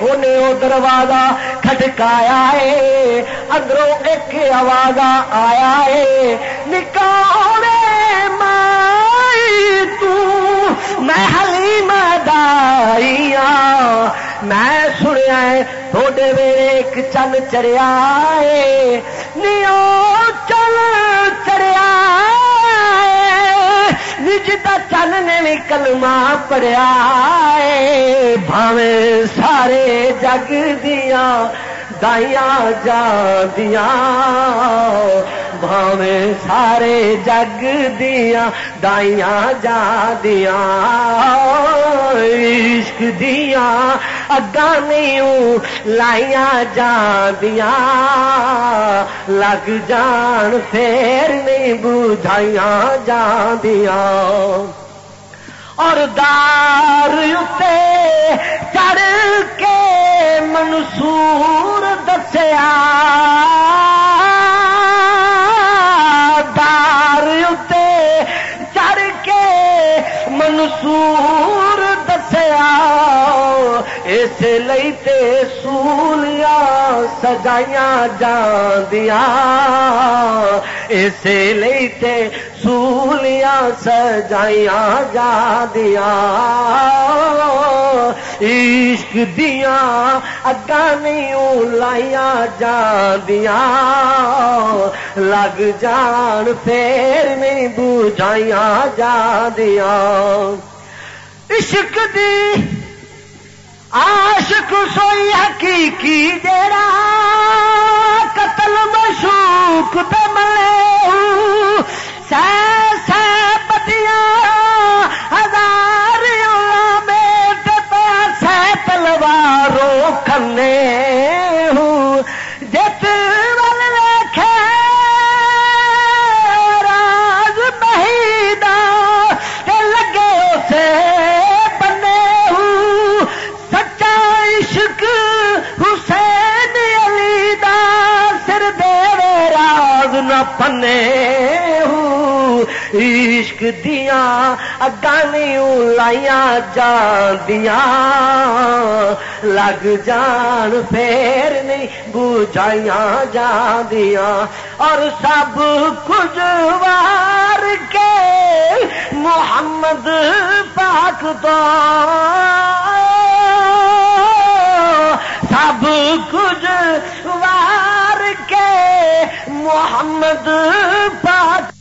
انہیں وہ دروازہ کھٹکایا ہے، اندروں ایک آواز آیا ہے۔ نکالے مائی تو میں حلیم دائیا میں سنیا تھوڑے ویلے ایک چن چڑیا ہے۔ نیو چل چڑیا نج چن نے بھی کلمہ پڑیا بھاوے سارے جگ دیاں دائیا جا دیا بھاوے سارے جگ دیا دائیا جا دیا عشق دیا اگا نہیں لائیا جا دیا لگ جان پھر نہیں بجھائیا جا دیا اور دار چڑھ کے منصور دسیا۔ دار چڑھ کے منصور دسیا اس لیے تے سولیا سجائیاں جاندیاں۔ اس لیے تے سولیاں سجائیاں جاندیاں۔ عشق دیا اگا نہیں لائیا جاندیاں۔ لگ جان پھر نہیں بجائیاں جاندیاں۔ عشق دی عاشق سوئی حقیقی جڑا قتل مشوق ملے سہ سہ عشق دیا نہیں لائیا جاندیاں لگ جان پھر نہیں بجائیاں جاندیاں اور سب کچھ وار کے محمد پاک تو سب کچھ وار کے محمد پاک